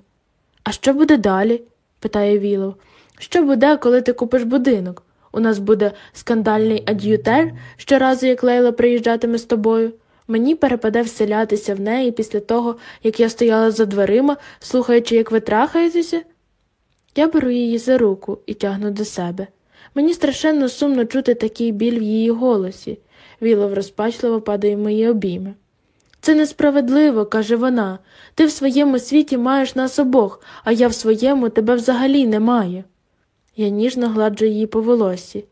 А що буде далі? питає Вілов. Що буде, коли ти купиш будинок? У нас буде скандальний ад'ютер щоразу, як Лейла приїжджатиме з тобою. Мені перепаде вселятися в неї після того, як я стояла за дверима, слухаючи, як ви трахаєтеся. Я беру її за руку і тягну до себе. Мені страшенно сумно чути такий біль в її голосі. Вілов розпачливо падає в мої обійми. Це несправедливо, каже вона. Ти в своєму світі маєш нас обох, а я в своєму тебе взагалі не маю. Я ніжно гладжу її по волосі.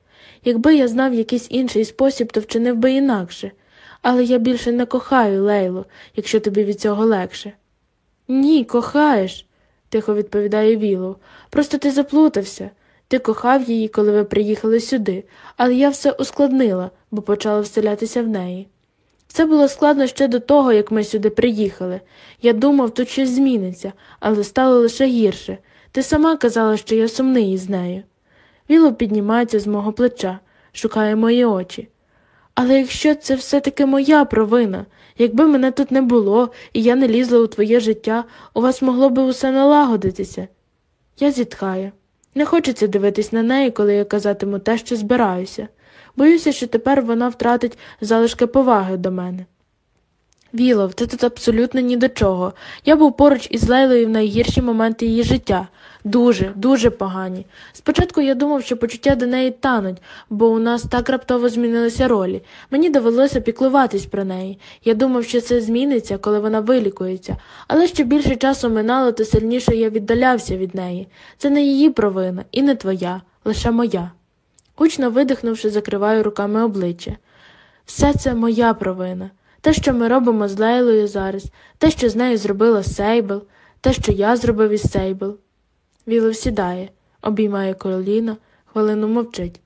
Якби я знав якийсь інший спосіб, то вчинив би інакше. Але я більше не кохаю Лейлу, якщо тобі від цього легше. Ні, кохаєш, тихо відповідає Вілов. Просто ти заплутався. Ти кохав її, коли ви приїхали сюди, але я все ускладнила, бо почала вселятися в неї. Це було складно ще до того, як ми сюди приїхали. Я думав, тут щось зміниться, але стало лише гірше. Ти сама казала, що я сумний із нею. Віло піднімається з мого плеча, шукає мої очі. Але якщо це все-таки моя провина, якби мене тут не було і я не лізла у твоє життя, у вас могло би усе налагодитися. Я зітхаю. Не хочеться дивитись на неї, коли я казатиму те, що збираюся. Боюся, що тепер вона втратить залишки поваги до мене. Вілов, ти тут абсолютно ні до чого. Я був поруч із Лейлою в найгірші моменти її життя. Дуже, дуже погані. Спочатку я думав, що почуття до неї тануть, бо у нас так раптово змінилися ролі. Мені довелося піклуватись про неї. Я думав, що це зміниться, коли вона вилікується, але що більше часу минало, то сильніше я віддалявся від неї. Це не її провина і не твоя, лише моя. Гучно видихнувши, закриваю руками обличчя. Все це моя провина. Те, що ми робимо з Лейлою зараз, те, що з нею зробила Сейбл, те, що я зробив із Сейбл. Вілов сідає, обіймає Кароліна, хвилину мовчить.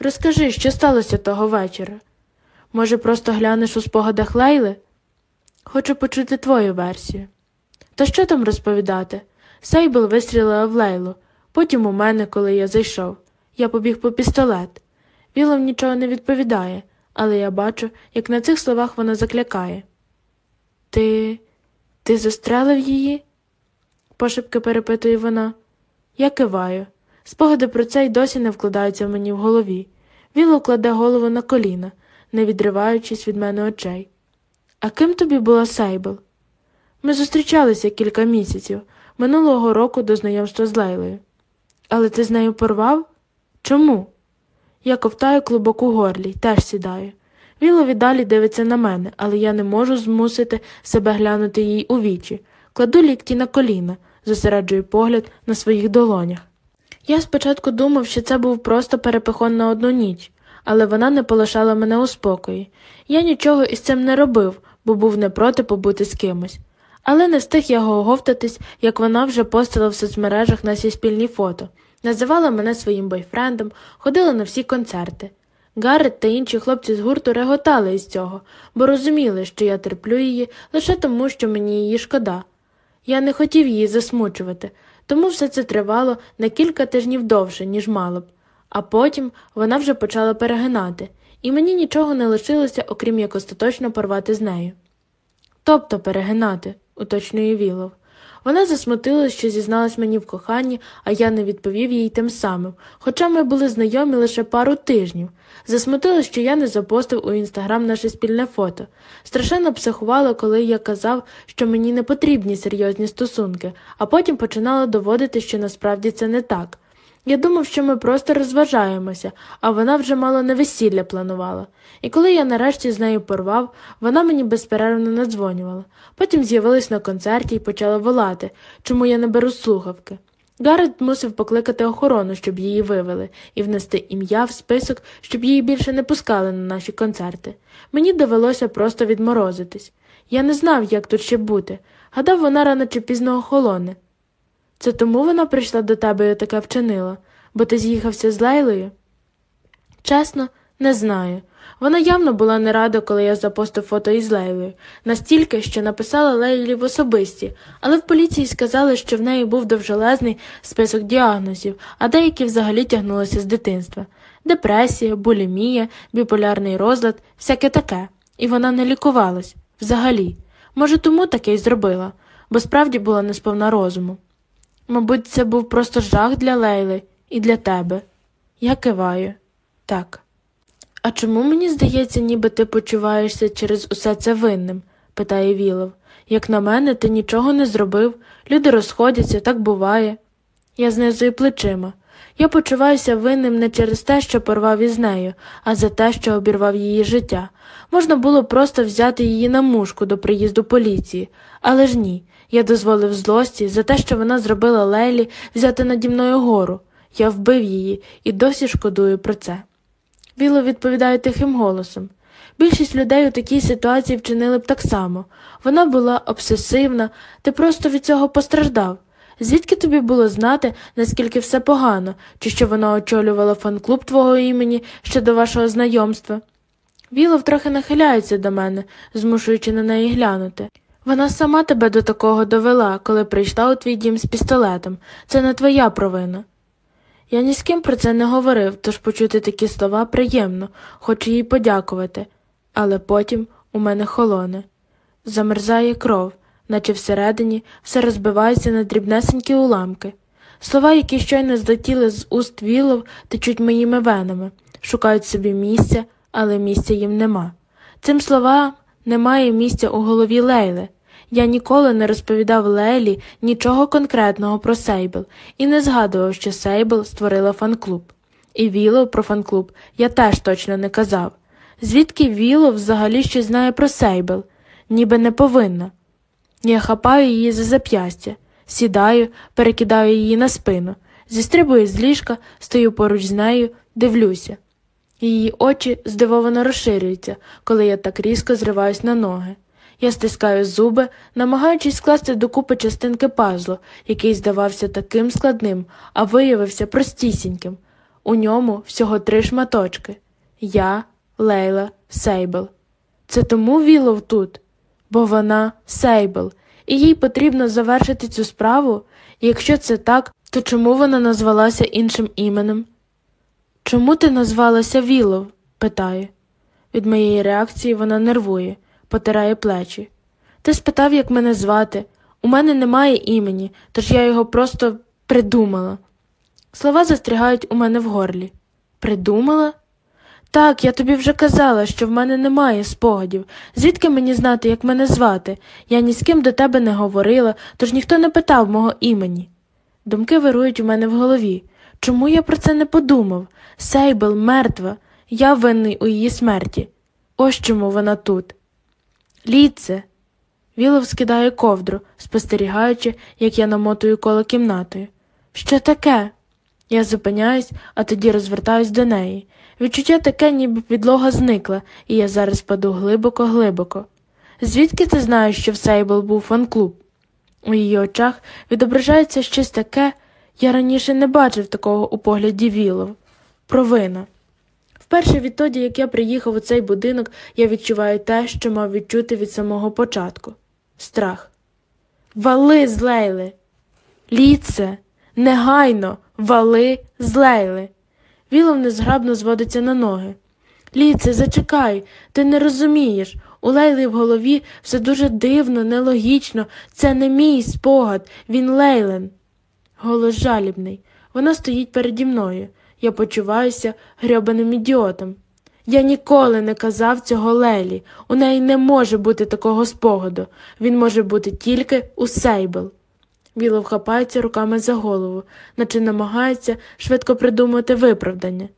Розкажи, що сталося того вечора? Може, просто глянеш у спогадах Лейли? Хочу почути твою версію. Та що там розповідати? Сейбл вистрілила в Лейлу, потім у мене, коли я зайшов. Я побіг по пістолет. Вілов нічого не відповідає, але я бачу, як на цих словах вона заклякає. Ти. ти застрелив її? Пошепки перепитує вона. Я киваю. Спогади про це й досі не вкладаються мені в голові. Віло кладе голову на коліна, не відриваючись від мене очей. А ким тобі була Сейбл? Ми зустрічалися кілька місяців, минулого року до знайомства з Лейлою. Але ти з нею порвав? Чому? Я ковтаю клубок у горлі, теж сідаю. Віло віддалі дивиться на мене, але я не можу змусити себе глянути їй у вічі. Кладу лікті на коліна, зосереджую погляд на своїх долонях. Я спочатку думав, що це був просто перепихон на одну ніч, але вона не полишала мене у спокої. Я нічого із цим не робив, бо був не проти побути з кимось. Але не встиг я оговтатись, як вона вже постила в соцмережах наші спільні фото, називала мене своїм бойфрендом, ходила на всі концерти. Гаррет та інші хлопці з гурту реготали із цього, бо розуміли, що я терплю її лише тому, що мені її шкода. Я не хотів її засмучувати, тому все це тривало на кілька тижнів довше, ніж мало б, а потім вона вже почала перегинати, і мені нічого не лишилося, окрім як остаточно порвати з нею. Тобто перегинати, уточнює Вілов. Вона засмутилась, що зізналась мені в коханні, а я не відповів їй тим самим, хоча ми були знайомі лише пару тижнів. Засмутилась, що я не запостив у інстаграм наше спільне фото. Страшенно психувала, коли я казав, що мені не потрібні серйозні стосунки, а потім починала доводити, що насправді це не так. Я думав, що ми просто розважаємося, а вона вже мало не весілля планувала. І коли я нарешті з нею порвав, вона мені безперервно надзвонювала. Потім з'явилась на концерті і почала волати, чому я не беру слухавки. Гаррет мусив покликати охорону, щоб її вивели, і внести ім'я в список, щоб її більше не пускали на наші концерти. Мені довелося просто відморозитись. Я не знав, як тут ще бути. Гадав, вона рано чи пізно охолоне. Це тому вона прийшла до тебе і таке вчинила, бо ти з'їхався з Лейлою? Чесно, Не знаю. Вона явно була не рада, коли я запостив фото із Лейлою, настільки, що написала Лейлі в особисті, але в поліції сказали, що в неї був довжелезний список діагнозів, а деякі взагалі тягнулися з дитинства депресія, булімія, біполярний розлад, всяке таке. І вона не лікувалась взагалі. Може, тому таке й зробила, бо справді була не сповна розуму. Мабуть, це був просто жах для Лейли і для тебе. Я киваю. Так. А чому мені здається, ніби ти почуваєшся через усе це винним? питає Вілов. Як на мене, ти нічого не зробив, люди розходяться, так буває. Я знизую плечима. Я почуваюся винним не через те, що порвав із нею, а за те, що обірвав її життя. Можна було просто взяти її на мушку до приїзду поліції, але ж ні. Я дозволив злості за те, що вона зробила Лейлі взяти наді мною гору. Я вбив її і досі шкодую про це. Віло відповідає тихим голосом. Більшість людей у такій ситуації вчинили б так само. Вона була обсесивна, ти просто від цього постраждав. Звідки тобі було знати, наскільки все погано, чи що вона очолювала фан-клуб твого імені ще до вашого знайомства? Вілов трохи нахиляється до мене, змушуючи на неї глянути. Вона сама тебе до такого довела, коли прийшла у твій дім з пістолетом. Це не твоя провина. Я ні з ким про це не говорив, тож почути такі слова приємно, хочу їй подякувати, але потім у мене холоне. Замерзає кров, наче всередині все розбивається на дрібнесенькі уламки. Слова, які щойно злетіли з уст вілов, течуть моїми венами, шукають собі місця, але місця їм нема. Цим словам немає місця у голові Лейли. Я ніколи не розповідав Лейлі нічого конкретного про Сейбл і не згадував, що Сейбл створила фан-клуб. І Віло про фан-клуб я теж точно не казав. Звідки Віло взагалі щось знає про Сейбл? Ніби не повинна. Я хапаю її за зап'ястя, сідаю, перекидаю її на спину, зістрибую з ліжка, стою поруч з нею, дивлюся. Її очі здивовано розширюються, коли я так різко зриваюсь на ноги. Я стискаю зуби, намагаючись скласти докупи частинки пазлу, який здавався таким складним, а виявився простісіньким. У ньому всього три шматочки я, Лейла, Сейбл. Це тому Вілов тут, бо вона Сейбл, і їй потрібно завершити цю справу, якщо це так, то чому вона назвалася іншим іменем? Чому ти назвалася Вілов? питає. Від моєї реакції вона нервує потирає плечі. Ти спитав, як мене звати. У мене немає імені, тож я його просто придумала. Слова застрягають у мене в горлі. Придумала? Так, я тобі вже казала, що в мене немає спогадів. Звідки мені знати, як мене звати? Я ні з ким до тебе не говорила, тож ніхто не питав мого імені. Думки вирують у мене в голові. Чому я про це не подумав? Сейбл мертва, я винний у її смерті. Ось чому вона тут. Ліце. Вілов скидає ковдру, спостерігаючи, як я намотую коло кімнатою. Що таке? Я зупиняюсь, а тоді розвертаюсь до неї. Відчуття таке, ніби підлога зникла, і я зараз паду глибоко-глибоко. Звідки ти знаєш, що в Сейбл був фан-клуб? У її очах відображається щось таке, я раніше не бачив такого у погляді Вілов. Провина. Вперше відтоді, як я приїхав у цей будинок, я відчуваю те, що мав відчути від самого початку страх. Вали з Лейли! Ліце, негайно, вали з Лейли. Вілов незграбно зводиться на ноги. Ліце, зачекай, ти не розумієш. У Лейли в голові все дуже дивно, нелогічно. Це не мій спогад, він Лейлен. Голос жалібний. Вона стоїть переді мною. Я почуваюся грьобаним ідіотом. Я ніколи не казав цього Лелі. У неї не може бути такого спогаду. Він може бути тільки у Сейбл. Віло хапається руками за голову, наче намагається швидко придумати виправдання.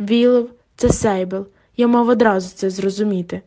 Вілов це Сейбл. Я мав одразу це зрозуміти.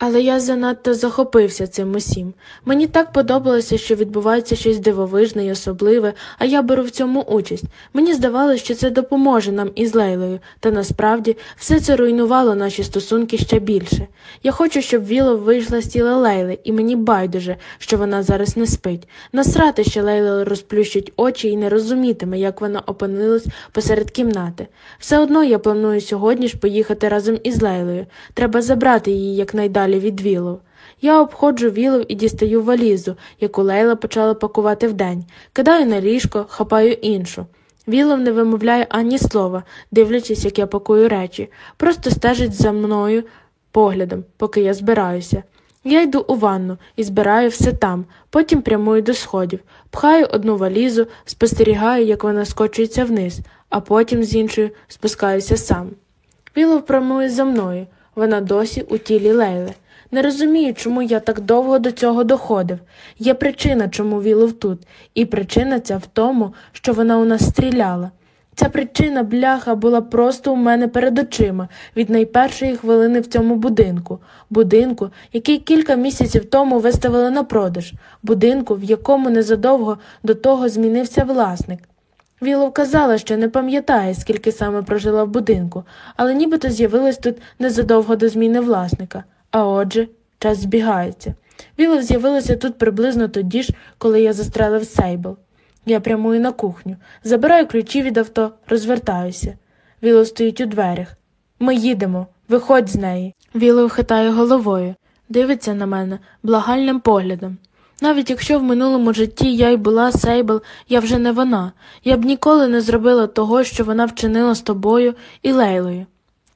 Але я занадто захопився цим усім. Мені так подобалося, що відбувається щось дивовижне і особливе, а я беру в цьому участь. Мені здавалося, що це допоможе нам із Лейлою, та насправді все це руйнувало наші стосунки ще більше. Я хочу, щоб Віло вийшла з тіла Лейли, і мені байдуже, що вона зараз не спить. Насрати, що Лейла розплющить очі і не розумітиме, як вона опинилась посеред кімнати. Все одно я планую сьогодні ж поїхати разом із Лейлою. Треба забрати її якнайдалі далі від Вілов. Я обходжу Вілов і дістаю валізу, яку Лейла почала пакувати вдень, кидаю на ліжко, хапаю іншу. Вілов не вимовляє ані слова, дивлячись, як я пакую речі, просто стежить за мною поглядом, поки я збираюся. Я йду у ванну і збираю все там, потім прямую до сходів, пхаю одну валізу, спостерігаю, як вона скочується вниз, а потім з іншою спускаюся сам. Вілов прямує за мною, вона досі у тілі Лейли. Не розумію, чому я так довго до цього доходив. Є причина, чому Вілов тут, і причина ця в тому, що вона у нас стріляла. Ця причина, бляха, була просто у мене перед очима від найпершої хвилини в цьому будинку, будинку, який кілька місяців тому виставили на продаж, будинку, в якому незадовго до того змінився власник. Вілов казала, що не пам'ятає, скільки саме прожила в будинку, але нібито з'явилась тут незадовго до зміни власника. А отже, час збігається. Вілов з'явилася тут приблизно тоді ж, коли я застрелив Сейбл. Я прямую на кухню, забираю ключі від авто, розвертаюся. Вілов стоїть у дверях. Ми їдемо, виходь з неї. Вілов хитає головою, дивиться на мене благальним поглядом. Навіть якщо в минулому житті я й була Сейбл, я вже не вона, я б ніколи не зробила того, що вона вчинила з тобою і Лейлою.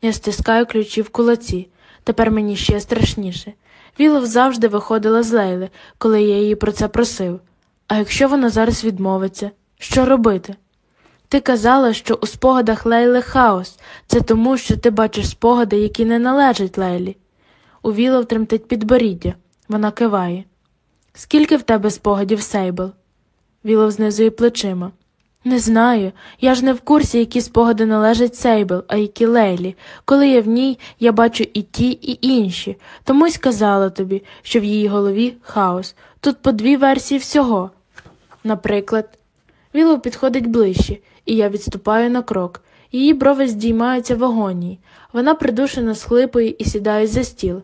Я стискаю ключі в кулаці, тепер мені ще страшніше. Вілов завжди виходила з Лейли, коли я її про це просив. А якщо вона зараз відмовиться, що робити? Ти казала, що у спогадах Лейли хаос, це тому, що ти бачиш спогади, які не належать Лейлі. У Вілов тремтить підборіддя, вона киває. Скільки в тебе спогадів, Сейбл? Вілов знизує плечима. Не знаю. Я ж не в курсі, які спогади належать Сейбл, а які Лейлі. Коли я в ній, я бачу і ті, і інші. Тому й сказала тобі, що в її голові хаос. Тут по дві версії всього. Наприклад, Вілов підходить ближче, і я відступаю на крок. Її брови здіймаються в агонії. Вона придушено схлипує і сідає за стіл.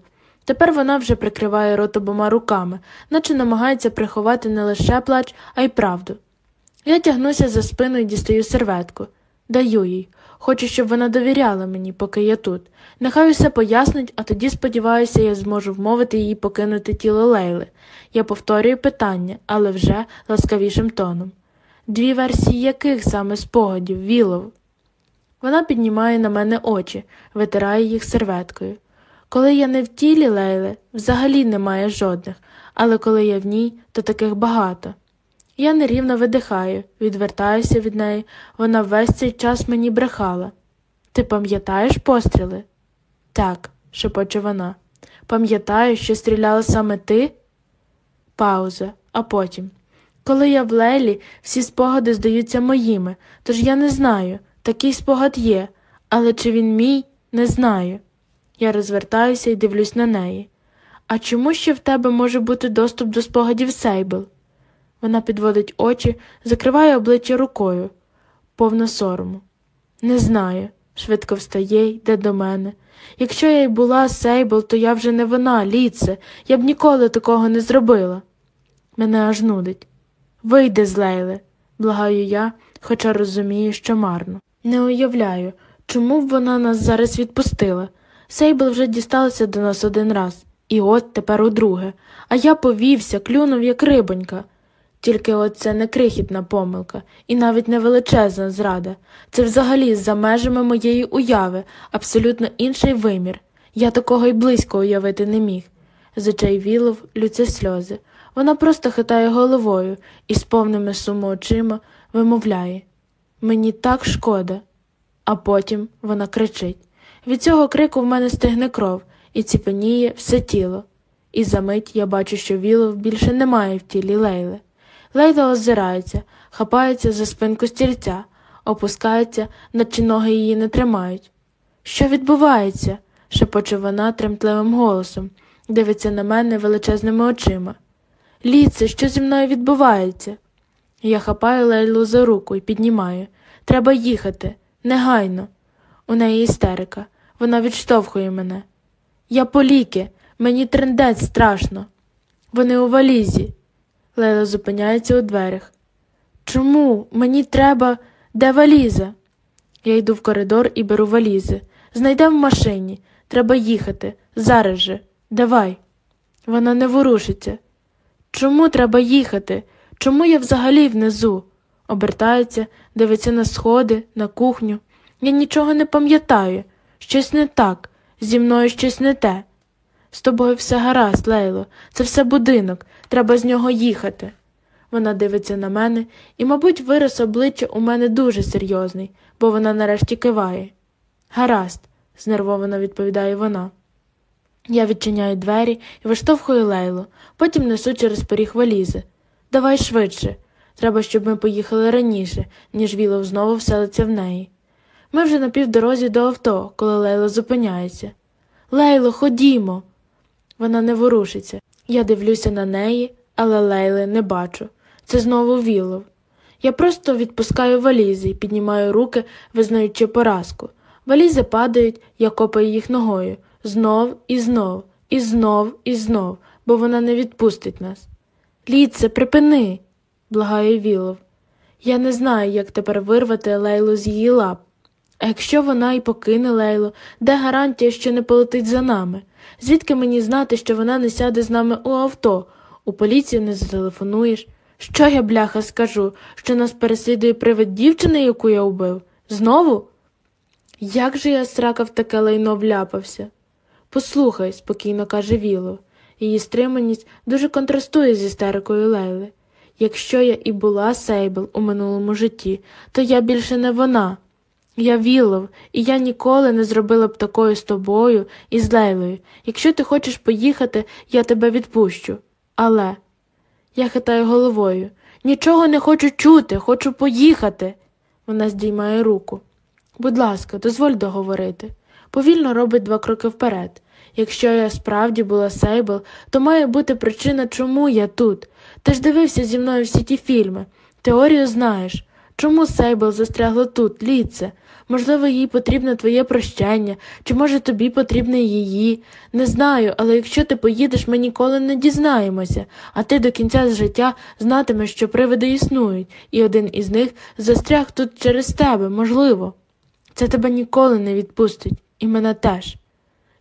Тепер вона вже прикриває рот обома руками, наче намагається приховати не лише плач, а й правду. Я тягнуся за спину і дістаю серветку. Даю їй. Хочу, щоб вона довіряла мені, поки я тут. Нехай усе пояснить, а тоді, сподіваюся, я зможу вмовити її покинути тіло Лейли. Я повторюю питання, але вже ласкавішим тоном. Дві версії яких саме спогадів, Вілов? Вона піднімає на мене очі, витирає їх серветкою. Коли я не в тілі Лейли, взагалі немає жодних, але коли я в ній, то таких багато. Я нерівно видихаю, відвертаюся від неї, вона весь цей час мені брехала. Ти пам'ятаєш постріли? Так, шепоче вона. Пам'ятаю, що стріляла саме ти? Пауза, а потім. Коли я в Лейлі, всі спогади здаються моїми, тож я не знаю, такий спогад є, але чи він мій, не знаю. Я розвертаюся і дивлюсь на неї. А чому ще в тебе може бути доступ до спогадів Сейбл? Вона підводить очі, закриває обличчя рукою, повна сорому. Не знаю, швидко встає, йде до мене. Якщо я й була Сейбл, то я вже не вона, ліце, я б ніколи такого не зробила. Мене аж нудить. Вийди з Лейли, благаю я, хоча розумію, що марно. Не уявляю, чому б вона нас зараз відпустила. Сейбл вже дісталася до нас один раз, і от тепер удруге, а я повівся, клюнув, як рибонька. Тільки от це не крихітна помилка і навіть не величезна зрада. Це взагалі за межами моєї уяви, абсолютно інший вимір. Я такого й близько уявити не міг. З Вілов лються сльози. Вона просто хитає головою і з повними суму очима вимовляє Мені так шкода. А потім вона кричить. Від цього крику в мене стигне кров і ціпеніє все тіло. І за мить я бачу, що Вілов більше немає в тілі Лейли. Лейла озирається, хапається за спинку стільця, опускається, наче ноги її не тримають. Що відбувається? шепоче вона тремтливим голосом. дивиться на мене величезними очима. Ліце, що зі мною відбувається? Я хапаю Лейлу за руку і піднімаю. Треба їхати. Негайно. У неї істерика. Вона відштовхує мене. Я по ліки. Мені трендець страшно. Вони у валізі. Лейла зупиняється у дверях. Чому? Мені треба. Де валіза? Я йду в коридор і беру валізи. Знайдемо в машині. Треба їхати. Зараз же. Давай. Вона не ворушиться. Чому треба їхати? Чому я взагалі внизу? Обертається, дивиться на сходи, на кухню. Я нічого не пам'ятаю. Щось не так. Зі мною щось не те. З тобою все гаразд, Лейло. Це все будинок. Треба з нього їхати. Вона дивиться на мене, і, мабуть, вираз обличчя у мене дуже серйозний, бо вона нарешті киває. Гаразд, знервовано відповідає вона. Я відчиняю двері і виштовхую Лейлу, потім несу через поріг валізи. Давай швидше. Треба, щоб ми поїхали раніше, ніж Вілов знову вселиться в неї. Ми вже на півдорозі до авто, коли Лейла зупиняється. Лейло, ходімо. Вона не ворушиться. Я дивлюся на неї, але Лейли не бачу. Це знову Вілов. Я просто відпускаю валізи і піднімаю руки, визнаючи поразку. Валізи падають, я копаю їх ногою. Знов і знов, і знов, і знов, бо вона не відпустить нас. Ліце, припини, благає Вілов. Я не знаю, як тепер вирвати Лейлу з її лап. А якщо вона й покине Лейлу, де гарантія, що не полетить за нами? Звідки мені знати, що вона не сяде з нами у авто? У поліцію не зателефонуєш? Що я, бляха, скажу, що нас переслідує привид дівчини, яку я убив? Знову? Як же я срака в таке лайно вляпався? Послухай, спокійно каже Віло. Її стриманість дуже контрастує з істерикою Лейли. Якщо я і була Сейбл у минулому житті, то я більше не вона. Я Вілов, і я ніколи не зробила б такою з тобою і з Лейлою. Якщо ти хочеш поїхати, я тебе відпущу. Але я хитаю головою. Нічого не хочу чути, хочу поїхати. Вона здіймає руку. Будь ласка, дозволь договорити. Повільно робить два кроки вперед. Якщо я справді була Сейбл, то має бути причина, чому я тут. Ти ж дивився зі мною всі ті фільми. Теорію знаєш. Чому Сейбл застрягла тут, ліце? Можливо, їй потрібне твоє прощення, чи може тобі потрібне її. Не знаю, але якщо ти поїдеш, ми ніколи не дізнаємося, а ти до кінця життя знатимеш, що привиди існують, і один із них застряг тут через тебе, можливо. Це тебе ніколи не відпустить, і мене теж.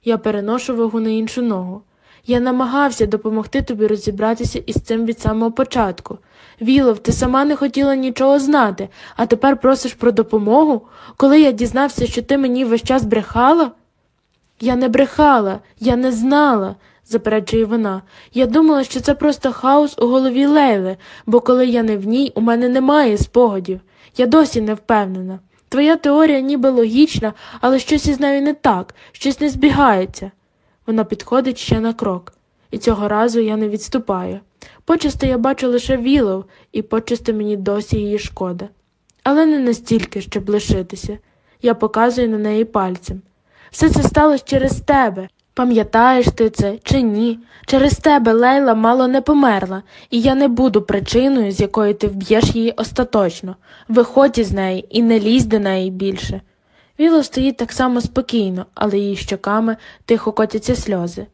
Я переношу вагу на іншу ногу. Я намагався допомогти тобі розібратися із цим від самого початку. Вілов, ти сама не хотіла нічого знати, а тепер просиш про допомогу, коли я дізнався, що ти мені весь час брехала? Я не брехала, я не знала, заперечує вона. Я думала, що це просто хаос у голові Лейли, бо коли я не в ній, у мене немає спогадів. Я досі не впевнена. Твоя теорія ніби логічна, але щось із нею не так, щось не збігається. Вона підходить ще на крок, і цього разу я не відступаю. Почасти я бачу лише вілов, і почасти мені досі її шкода. Але не настільки, щоб лишитися. Я показую на неї пальцем. Все це сталося через тебе. Пам'ятаєш ти це чи ні? Через тебе Лейла мало не померла, і я не буду причиною, з якої ти вб'єш її остаточно. Виходь із неї і не лізь до неї більше. Віло стоїть так само спокійно, але її щоками тихо котяться сльози.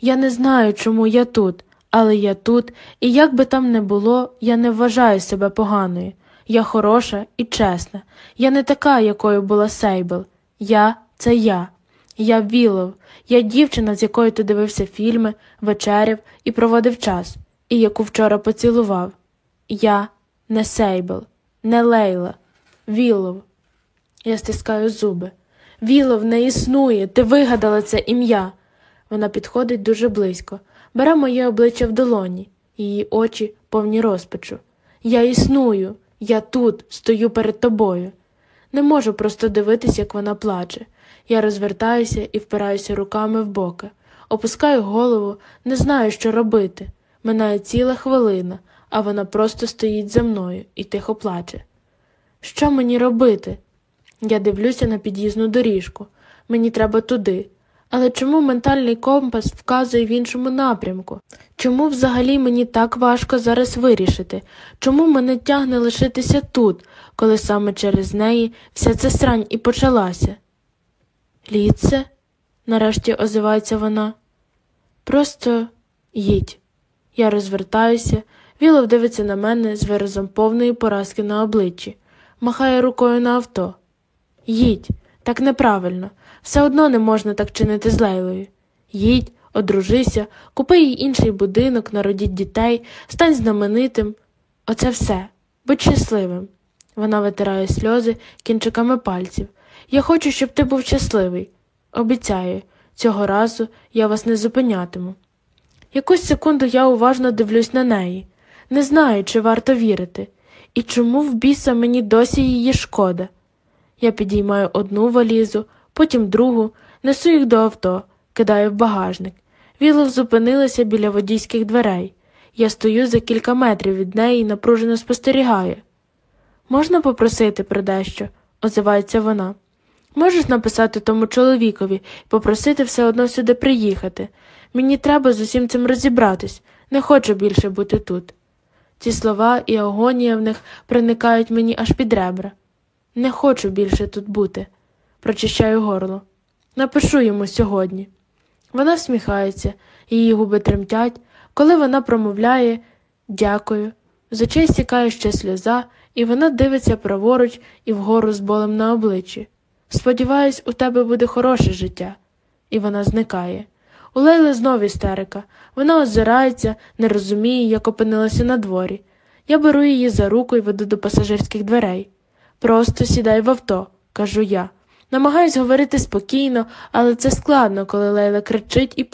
Я не знаю, чому я тут, але я тут, і як би там не було, я не вважаю себе поганою. Я хороша і чесна. Я не така, якою була Сейбл. Я це я. Я Вілов, я дівчина, з якою ти дивився фільми, вечеряв і проводив час, і яку вчора поцілував. Я не Сейбл, не Лейла, Вілов. Я стискаю зуби. Вілов не існує, ти вигадала це ім'я. Вона підходить дуже близько, бере моє обличчя в долоні, її очі повні розпачу. Я існую, я тут, стою перед тобою. Не можу просто дивитись, як вона плаче. Я розвертаюся і впираюся руками в боки, опускаю голову, не знаю, що робити. Минає ціла хвилина, а вона просто стоїть за мною і тихо плаче. Що мені робити? Я дивлюся на під'їзну доріжку. Мені треба туди. Але чому ментальний компас вказує в іншому напрямку? Чому взагалі мені так важко зараз вирішити? Чому мене тягне лишитися тут, коли саме через неї вся ця срань і почалася? Ліце, нарешті озивається вона. Просто їдь. Я розвертаюся, Вілов дивиться на мене з виразом повної поразки на обличчі, махає рукою на авто. Їдь, так неправильно. Все одно не можна так чинити з Лейлою. Їдь, одружися, купи їй інший будинок, народіть дітей, стань знаменитим. Оце все. Будь щасливим. Вона витирає сльози кінчиками пальців. Я хочу, щоб ти був щасливий. Обіцяю, цього разу я вас не зупинятиму. Якусь секунду я уважно дивлюсь на неї, не знаю, чи варто вірити, і чому в біса мені досі її шкода. Я підіймаю одну валізу, потім другу, несу їх до авто, кидаю в багажник. Вілов зупинилася біля водійських дверей. Я стою за кілька метрів від неї і напружено спостерігаю. Можна попросити про дещо? озивається вона. Можеш написати тому чоловікові попросити все одно сюди приїхати. Мені треба з усім цим розібратись, не хочу більше бути тут. Ці слова і агонія в них проникають мені аж під ребра. Не хочу більше тут бути, прочищаю горло. Напишу йому сьогодні. Вона всміхається, її губи тремтять, коли вона промовляє дякую. З очей стікає ще сльоза, і вона дивиться праворуч і вгору з болем на обличчі. Сподіваюсь, у тебе буде хороше життя. І вона зникає. У Лейли знов істерика. Вона озирається, не розуміє, як опинилася на дворі. Я беру її за руку і веду до пасажирських дверей. Просто сідай в авто, кажу я. Намагаюсь говорити спокійно, але це складно, коли Лейла кричить і